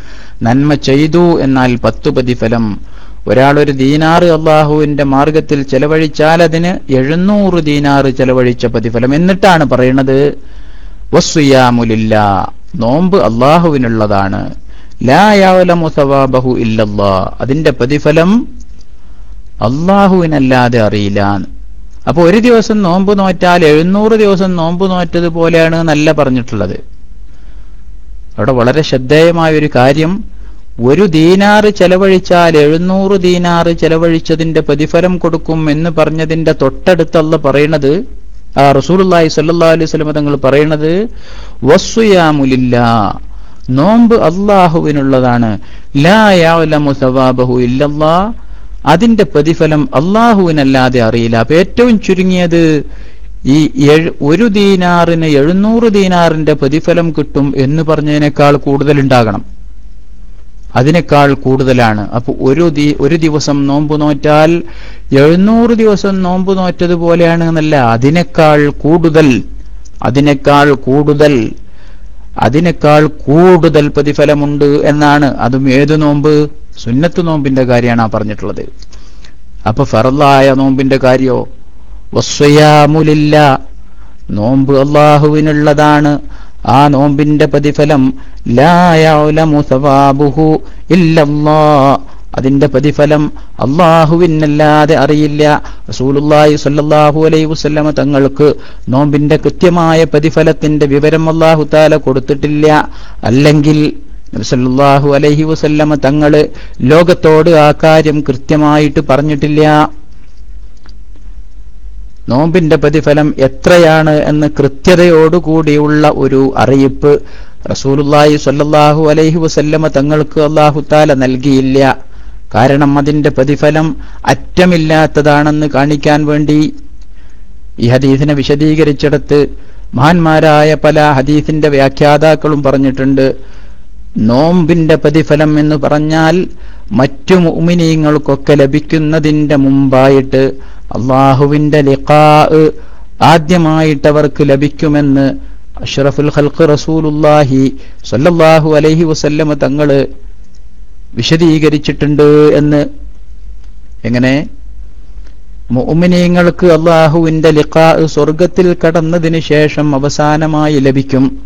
നന്മ ചെയ്തു എന്നാൽ പത്തു പ്രതിഫലം. ഒരാൾ ഒരു ദീനാറ് അള്ളാഹുവിന്റെ മാർഗത്തിൽ ചെലവഴിച്ചാൽ അതിന് എഴുന്നൂറ് ദീനാറ് ചെലവഴിച്ച പ്രതിഫലം. എന്നിട്ടാണ് പറയുന്നത് വസ്സുയാമുലില്ല നോമ്പ് അള്ളാഹുവിനുള്ളതാണ്. ഇല്ലല്ലാ. അതിന്റെ പ്രതിഫലം അള്ളാഹുവിനല്ലാതെ അറിയില്ല അപ്പൊ ഒരു ദിവസം നോമ്പ് നോറ്റാൽ എഴുന്നൂറ് ദിവസം നോമ്പ് നോറ്റതുപോലെയാണ് എന്നല്ല പറഞ്ഞിട്ടുള്ളത്. അവിടെ വളരെ ശ്രദ്ധേയമായ ഒരു കാര്യം ഒരു ദീനാറ് ചെലവഴിച്ചാൽ എഴുന്നൂറ് ദീനാറ് ചെലവഴിച്ചതിന്റെ പ്രതിഫലം കൊടുക്കും എന്ന് പറഞ്ഞതിന്റെ തൊട്ടടുത്തല്ല പറയണത്. ആ റസൂലുള്ളാഹി സ്വല്ലല്ലാഹു അലൈഹി തങ്ങൾ പറയണത് വസ്സുയാമുലില്ല നോമ്പ് അള്ളാഹുവിനുള്ളതാണ് ലാ സവാബഹു ഇല്ലല്ലാ. അതിന്റെ പ്രതിഫലം അള്ളാഹുവിനല്ലാതെ അറിയില്ല. അപ്പൊ ഏറ്റവും ചുരുങ്ങിയത് ഈ ഒരു ദീനാറിന് എഴുന്നൂറ് ദീനാറിന്റെ പ്രതിഫലം കിട്ടും എന്ന് പറഞ്ഞതിനേക്കാൾ കൂടുതൽ ഉണ്ടാകണം അതിനേക്കാൾ കൂടുതലാണ്. അപ്പൊ ഒരു ഒരു ദിവസം നോമ്പ് നോറ്റാൽ എഴുന്നൂറ് ദിവസം നോമ്പ് നോറ്റതുപോലെയാണ് എന്നല്ല അതിനേക്കാൾ കൂടുതൽ അതിനേക്കാൾ കൂടുതൽ അതിനേക്കാൾ കൂടുതൽ പ്രതിഫലമുണ്ട് എന്നാണ്. അതും ഏത് നോമ്പ്? സുന്നത്ത് നോമ്പിന്റെ കാര്യമാണ് ആ പറഞ്ഞിട്ടുള്ളത്. അപ്പൊ ഫറലായ നോമ്പിന്റെ കാര്യോ? വസ്വയാമുലില്ല നോമ്പ് അള്ളാഹുവിനുള്ളതാണ്. ആ നോമ്പിന്റെ പ്രതിഫലം ലായലമു സവാബുഹു ഇല്ലല്ലാ. അതിന്റെ പ്രതിഫലം അള്ളാഹുവിനല്ലാതെ അറിയില്ല. റസൂലുള്ളാഹി സല്ലാഹു അലൈ വസല്ലമ തങ്ങൾക്ക് നോമ്പിന്റെ കൃത്യമായ പ്രതിഫലത്തിന്റെ വിവരം അള്ളാഹു താല കൊടുത്തിട്ടില്ല. അല്ലെങ്കിൽ നബി സല്ലല്ലാഹു അലൈഹി വസല്ലമ തങ്ങൾ ലോകത്തോട് ആ കാര്യം കൃത്യമായിട്ട് പറഞ്ഞിട്ടില്ല. നോമ്പിന്റെ പ്രതിഫലം എത്രയാണ് എന്ന് കൃത്യതയോടുകൂടിയുള്ള ഒരു അറിയിപ്പ് റസൂലുള്ളാഹി സ്വല്ലല്ലാഹു അലൈഹി വസല്ലമ തങ്ങൾക്ക് അള്ളാഹുത്താല നൽകിയില്ല. കാരണം അതിന്റെ പ്രതിഫലം അറ്റമില്ലാത്തതാണെന്ന് കാണിക്കാൻ വേണ്ടി ഈ ഹദീസിനെ വിശദീകരിച്ചെടുത്ത് മഹാന്മാരായ പല ഹദീസിന്റെ വ്യാഖ്യാതാക്കളും പറഞ്ഞിട്ടുണ്ട് നോമ്പിന്റെ പ്രതിഫലം എന്ന് പറഞ്ഞാൽ മറ്റു മുഅ്മിനീങ്ങൾക്കൊക്കെ ലഭിക്കുന്നതിന്റെ മുമ്പായിട്ട് അള്ളാഹുവിന്റെ ലിഖാ ആദ്യമായിട്ട് അവർക്ക് ലഭിക്കുമെന്ന് അഷ്റഫുൽ ഹൽഖ് റസൂലുല്ലാഹി സ്വല്ലല്ലാഹു അലൈഹി വസല്ലമ തങ്ങൾ വിശദീകരിച്ചിട്ടുണ്ട് എന്ന്. എങ്ങനെ? മുഅ്മിനീങ്ങൾക്ക് അള്ളാഹുവിന്റെ ലിഖാ സ്വർഗത്തിൽ കടന്നതിന് ശേഷം അവസാനമായി ലഭിക്കും.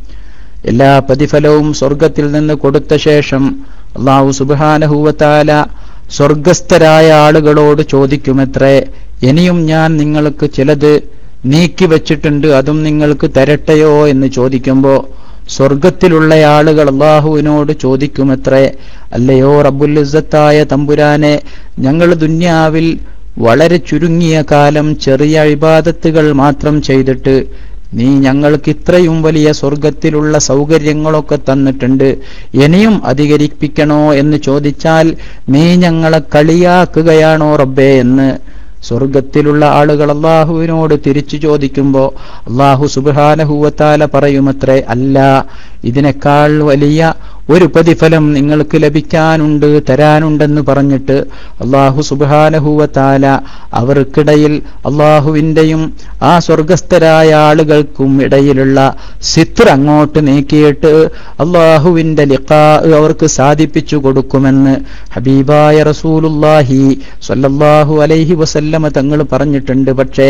എല്ലാ പ്രതിഫലവും സ്വർഗത്തിൽ നിന്ന് കൊടുത്ത ശേഷം അള്ളാഹു സുബാനഹുവത്താല സ്വർഗസ്ഥരായ ആളുകളോട് ചോദിക്കുമത്രേ ഇനിയും ഞാൻ നിങ്ങൾക്ക് ചിലത് നീക്കി വച്ചിട്ടുണ്ട് അതും നിങ്ങൾക്ക് തരട്ടെയോ? എന്ന് ചോദിക്കുമ്പോ സ്വർഗത്തിലുള്ള ആളുകൾ അള്ളാഹുവിനോട് ചോദിക്കുമത്രേ അല്ലയോ റബുല്ലിസത്തായ തമ്പുരാനെ ഞങ്ങൾ ദുന്യാവിൽ വളരെ ചുരുങ്ങിയ കാലം ചെറിയ ഇബാദത്തുകൾ മാത്രം ചെയ്തിട്ട് നീ ഞങ്ങൾക്ക് ഇത്രയും വലിയ സ്വർഗത്തിലുള്ള സൗകര്യങ്ങളൊക്കെ തന്നിട്ടുണ്ട്. ഇനിയും അധികരിപ്പിക്കണോ? എന്ന് ചോദിച്ചാൽ നീ ഞങ്ങളെ കളിയാക്കുകയാണോ റബ്ബേ? എന്ന് സ്വർഗത്തിലുള്ള ആളുകൾ അള്ളാഹുവിനോട് തിരിച്ചു ചോദിക്കുമ്പോ അള്ളാഹു സുബാനഹുവത്താല പറയുമത്രേ അല്ല ഇതിനേക്കാൾ വലിയ ഒരു പ്രതിഫലം നിങ്ങൾക്ക് ലഭിക്കാനുണ്ട് തരാനുണ്ടെന്ന് പറഞ്ഞിട്ട് അള്ളാഹു സുബാനഹുവത്താല അവർക്കിടയിൽ അള്ളാഹുവിന്റെയും ആ സ്വർഗസ്ഥരായ ആളുകൾക്കും ഇടയിലുള്ള സിത്ര അങ്ങോട്ട് നീക്കിയിട്ട് അള്ളാഹുവിന്റെ ലിഖാ അവർക്ക് സാധിപ്പിച്ചു കൊടുക്കുമെന്ന് ഹബീബായ റസൂലുല്ലാഹി സ്വല്ലല്ലാഹു അലൈഹി വസല്ലമ തങ്ങൾ പറഞ്ഞിട്ടുണ്ട്. പക്ഷേ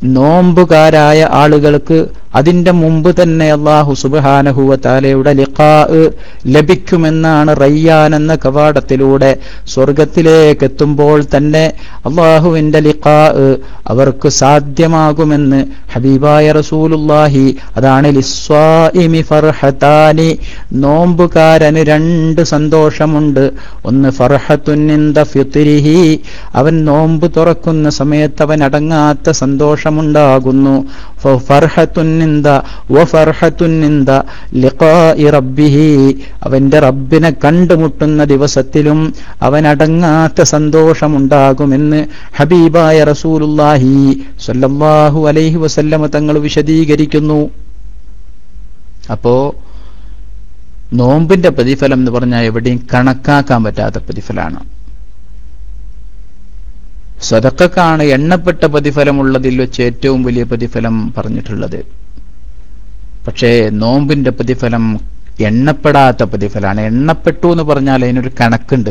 നോമ്പുകാരായ ആളുകൾക്ക് അതിന്റെ മുമ്പ് തന്നെ അള്ളാഹു സുബാനഹുവ താലയുടെ ലിഖാ ലഭിക്കുമെന്നാണ് റയ്യാൻ എന്ന കവാടത്തിലൂടെ സ്വർഗത്തിലേക്ക് എത്തുമ്പോൾ തന്നെ അള്ളാഹുവിന്റെ ലിഖാ അവർക്ക് സാധ്യമാകുമെന്ന് ഹബീബായ റസൂലുല്ലാഹി അതാണ് ലിസ്വാഇമി ഫർഹത്താനി നോമ്പുകാരന് രണ്ട് സന്തോഷമുണ്ട്. ഒന്ന് ഫർഹത്തുന്നിന്ത ഫിത്തിരിഹി അവൻ നോമ്പ് തുറക്കുന്ന സമയത്ത് അവൻ അടങ്ങാത്ത സന്തോഷം സന്തോഷമുണ്ടാകുന്നു. അവന്റെ റബ്ബിനെ കണ്ടുമുട്ടുന്ന ദിവസത്തിലും അവനടങ്ങാത്ത സന്തോഷമുണ്ടാകുമെന്ന് ഹബീബായ റസൂലുല്ലാഹി സല്ലാഹു അലൈഹി വസല്ലമ തങ്ങൾ വിശദീകരിക്കുന്നു. അപ്പോ നോമ്പിന്റെ പ്രതിഫലം എന്ന് പറഞ്ഞാൽ എവിടെയും കണക്കാക്കാൻ പറ്റാത്ത പ്രതിഫലമാണ് സ്വതക്കാണ് എണ്ണപ്പെട്ട പ്രതിഫലമുള്ളതിൽ വെച്ച് ഏറ്റവും വലിയ പ്രതിഫലം പറഞ്ഞിട്ടുള്ളത്. പക്ഷേ നോമ്പിന്റെ പ്രതിഫലം എണ്ണപ്പെടാത്ത പ്രതിഫലമാണ്. എണ്ണപ്പെട്ടു എന്ന് പറഞ്ഞാൽ അതിനൊരു കണക്കുണ്ട്.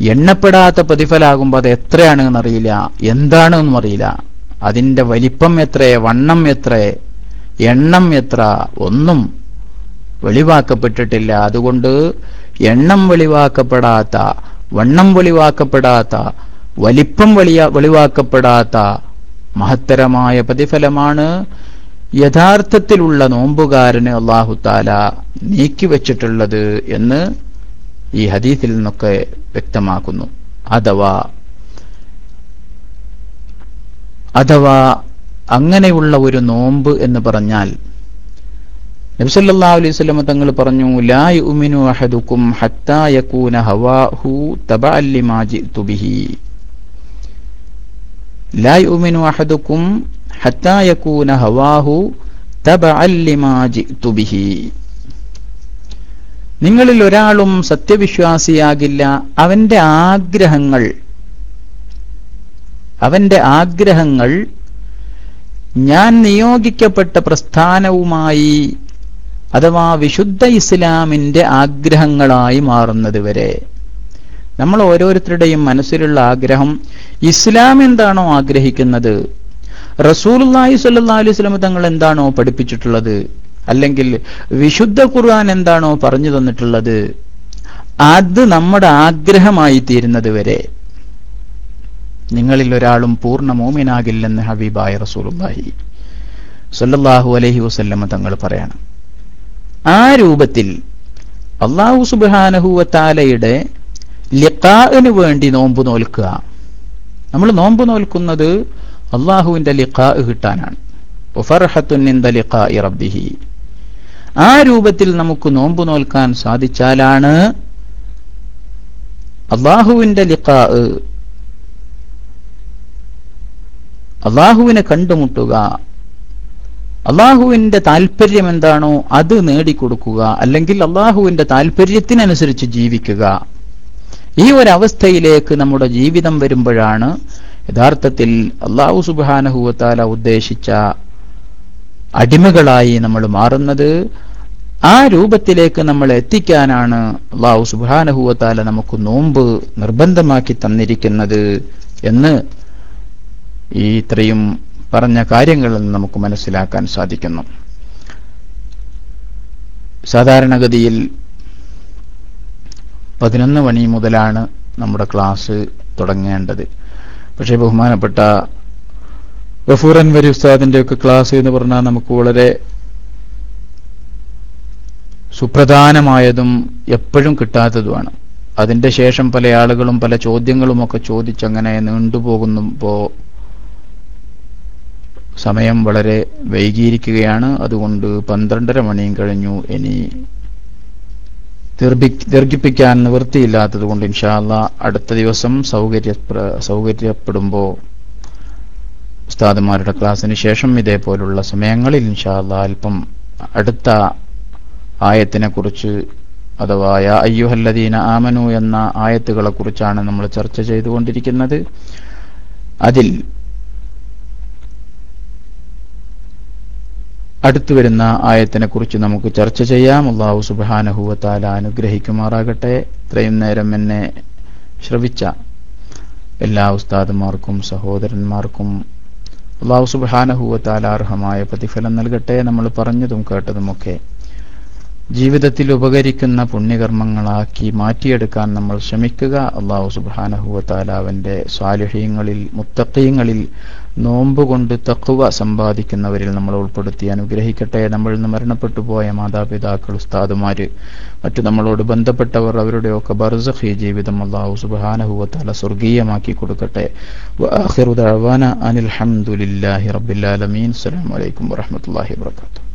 എണ്ണപ്പെടാത്ത പ്രതിഫലാകുമ്പോൾ അത് എത്രയാണെന്ന് അറിയില്ല. എന്താണെന്നും അറിയില്ല. അതിന്റെ വലിപ്പം എത്ര വണ്ണം എത്ര എണ്ണം എത്ര ഒന്നും വെളിവാക്കപ്പെട്ടിട്ടില്ല. അതുകൊണ്ട് എണ്ണം വെളിവാക്കപ്പെടാത്ത വണ്ണം വെളിവാക്കപ്പെടാത്ത വലിപ്പം വലിയ വെളിവാക്കപ്പെടാത്ത മഹത്തരമായ പ്രതിഫലമാണ് യഥാർത്ഥത്തിലുള്ള നോമ്പുകാരന് അള്ളാഹുത്താല നീക്കിവച്ചിട്ടുള്ളത് എന്ന് ഈ ഹദീസിൽ നിന്നൊക്കെ വ്യക്തമാക്കുന്നു. അഥവാ അഥവാ അങ്ങനെയുള്ള ഒരു നോമ്പ് എന്ന് പറഞ്ഞാൽ നബ്സല്ലാ അലൈഹി സ്വലമ തങ്ങൾ പറഞ്ഞു ലായ് ഉമിനു അഹദുക്കും ഹത്താ യകൂന ഹവാഹു തബഅൻ ലിമാ ജിഅ്തു ബിഹി. ലാ യുമിനു അഹദുക്കും ഹത്താ യകൂന ഹവാഹു തബഅൻ ലിമാ ജിഅ്തു ബിഹി. നിങ്ങളിൽ ഒരാളും സത്യവിശ്വാസിയാകില്ല. അവന്റെ ആഗ്രഹങ്ങൾ അവന്റെ ആഗ്രഹങ്ങൾ ഞാൻ നിയോഗിക്കപ്പെട്ട പ്രസ്ഥാനവുമായി അഥവാ വിശുദ്ധ ഇസ്ലാമിന്റെ ആഗ്രഹങ്ങളായി മാറുന്നത് വരെ. നമ്മൾ ഓരോരുത്തരുടെയും മനസ്സിലുള്ള ആഗ്രഹം ഇസ്ലാം എന്താണോ ആഗ്രഹിക്കുന്നത്? റസൂലുള്ളാഹി സ്വല്ലല്ലാഹു അലൈഹി വസല്ലം തങ്ങൾ എന്താണോ പഠിപ്പിച്ചിട്ടുള്ളത്? അല്ലെങ്കിൽ വിശുദ്ധ ഖുർആൻ എന്താണോ പറഞ്ഞു തന്നിട്ടുള്ളത്? അത് നമ്മുടെ ആഗ്രഹമായി തീരുന്നത് വരെ. നിങ്ങളിൽ ഒരാളും പൂർണ മോമിനാകില്ലെന്ന് ഹബീബായ റസൂലുള്ളാഹി സല്ലാഹു അലഹി വസല്ലമ തങ്ങൾ പറയണം. ആ രൂപത്തിൽ അള്ളാഹു സുബാനഹുവത്താലയുടെ ലിഖാഇന് വേണ്ടി നോമ്പ് നോൽക്കുക. നമ്മൾ നോമ്പ് നോൽക്കുന്നത് അള്ളാഹുവിന്റെ ലിഖാ കിട്ടാനാണ്. റബ്ബിഹി. ആ രൂപത്തിൽ നമുക്ക് നോമ്പ് നോൽക്കാൻ സാധിച്ചാലാണ് അള്ളാഹുവിന്റെ ലിഖാ അള്ളാഹുവിനെ കണ്ടുമുട്ടുക അള്ളാഹുവിന്റെ താല്പര്യം എന്താണോ അത് നേടിക്കൊടുക്കുക അല്ലെങ്കിൽ അള്ളാഹുവിന്റെ താല്പര്യത്തിനനുസരിച്ച് ജീവിക്കുക. ഈ ഒരു അവസ്ഥയിലേക്ക് നമ്മുടെ ജീവിതം വരുമ്പോഴാണ് യഥാർത്ഥത്തിൽ അള്ളാഹു സുബാനഹുവത്താല ഉദ്ദേശിച്ച അടിമകളായി നമ്മൾ മാറുന്നത്. ആ രൂപത്തിലേക്ക് നമ്മൾ എത്തിക്കാനാണ് അള്ളാഹു സുബാനഹുവത്താല നമുക്ക് നോമ്പ് നിർബന്ധമാക്കി തന്നിരിക്കുന്നത് എന്ന് ഈ ഇത്രയും പറഞ്ഞ കാര്യങ്ങളിൽ നിന്ന് നമുക്ക് മനസ്സിലാക്കാൻ സാധിക്കുന്നു. സാധാരണഗതിയിൽ പതിനൊന്ന് മണി മുതലാണ് നമ്മുടെ ക്ലാസ് തുടങ്ങേണ്ടത്. പക്ഷേ ബഹുമാനപ്പെട്ട ബഫൂർ അൻവരി ഉസ്താദിന്റെ ഒക്കെ ക്ലാസ് എന്ന് പറഞ്ഞാൽ നമുക്ക് വളരെ സുപ്രധാനമായതും എപ്പോഴും കിട്ടാത്തതുമാണ്. അതിന്റെ ശേഷം പല ആളുകളും പല ചോദ്യങ്ങളുമൊക്കെ ചോദിച്ചങ്ങനെ നീണ്ടുപോകുമ്പോ സമയം വളരെ വൈകിയിരിക്കുകയാണ്. അതുകൊണ്ട് പന്ത്രണ്ടര മണിയും കഴിഞ്ഞു. ഇനി ദീർഘിപ്പിക്കാൻ നിവൃത്തിയില്ലാത്തത് കൊണ്ട് ഇൻഷാല്ല അടുത്ത ദിവസം സൗകര്യ സൗകര്യപ്പെടുമ്പോൾ ഉസ്താദുമാരുടെ ക്ലാസ്സിന് ശേഷം ഇതേപോലുള്ള സമയങ്ങളിൽ ഇൻഷാല്ല അല്പം അടുത്ത ആയത്തിനെ കുറിച്ച് അഥവാ യാ അയ്യുഹല്ലദീന ആമനു എന്ന ആയത്തുകളെ കുറിച്ചാണ് നമ്മൾ ചർച്ച ചെയ്തുകൊണ്ടിരിക്കുന്നത്. അതിൽ അടുത്തു വരുന്ന ആയത്തിനെ കുറിച്ച് നമുക്ക് ചർച്ച ചെയ്യാം. അള്ളാഹു സുബാനഹുവത്താല അനുഗ്രഹിക്കുമാറാകട്ടെ. ഇത്രയും നേരം എന്നെ ശ്രവിച്ച എല്ലാ ഉസ്താദുമാർക്കും സഹോദരന്മാർക്കും അള്ളാഹു സുബാനഹുവത്താല അർഹമായ പ്രതിഫലം നൽകട്ടെ. നമ്മൾ പറഞ്ഞതും കേട്ടതുമൊക്കെ ജീവിതത്തിൽ ഉപകരിക്കുന്ന പുണ്യകർമ്മങ്ങളാക്കി മാറ്റിയെടുക്കാൻ നമ്മൾ ശ്രമിക്കുക. അള്ളാഹു സുബാനഹുവത്താല സ്വാലുഹ്യങ്ങളിൽ മുത്തക്കീങ്ങളിൽ നോമ്പ് കൊണ്ട് തക്കുവ സമ്പാദിക്കുന്നവരിൽ നമ്മൾ ഉൾപ്പെടുത്തി. അനുഗ്രഹിക്കട്ടെ. നമ്മളിൽ നിന്ന് മരണപ്പെട്ടു പോയ മാതാപിതാക്കൾ ഉസ്താദുമാർ മറ്റു നമ്മളോട് ബന്ധപ്പെട്ടവർ അവരുടെയൊക്കെ ബർസഖി ജീവിതം അള്ളാഹു സുബാനഹുവത്താല സ്വർഗീയമാക്കി കൊടുക്കട്ടെ. അനിൽ ഹംദുലില്ലാഹി റബ്ബിൽ ആലമീൻ. അസ്സലാമു അലൈക്കും വറഹ്മത്തുള്ളാഹി വബറകാതുഹു.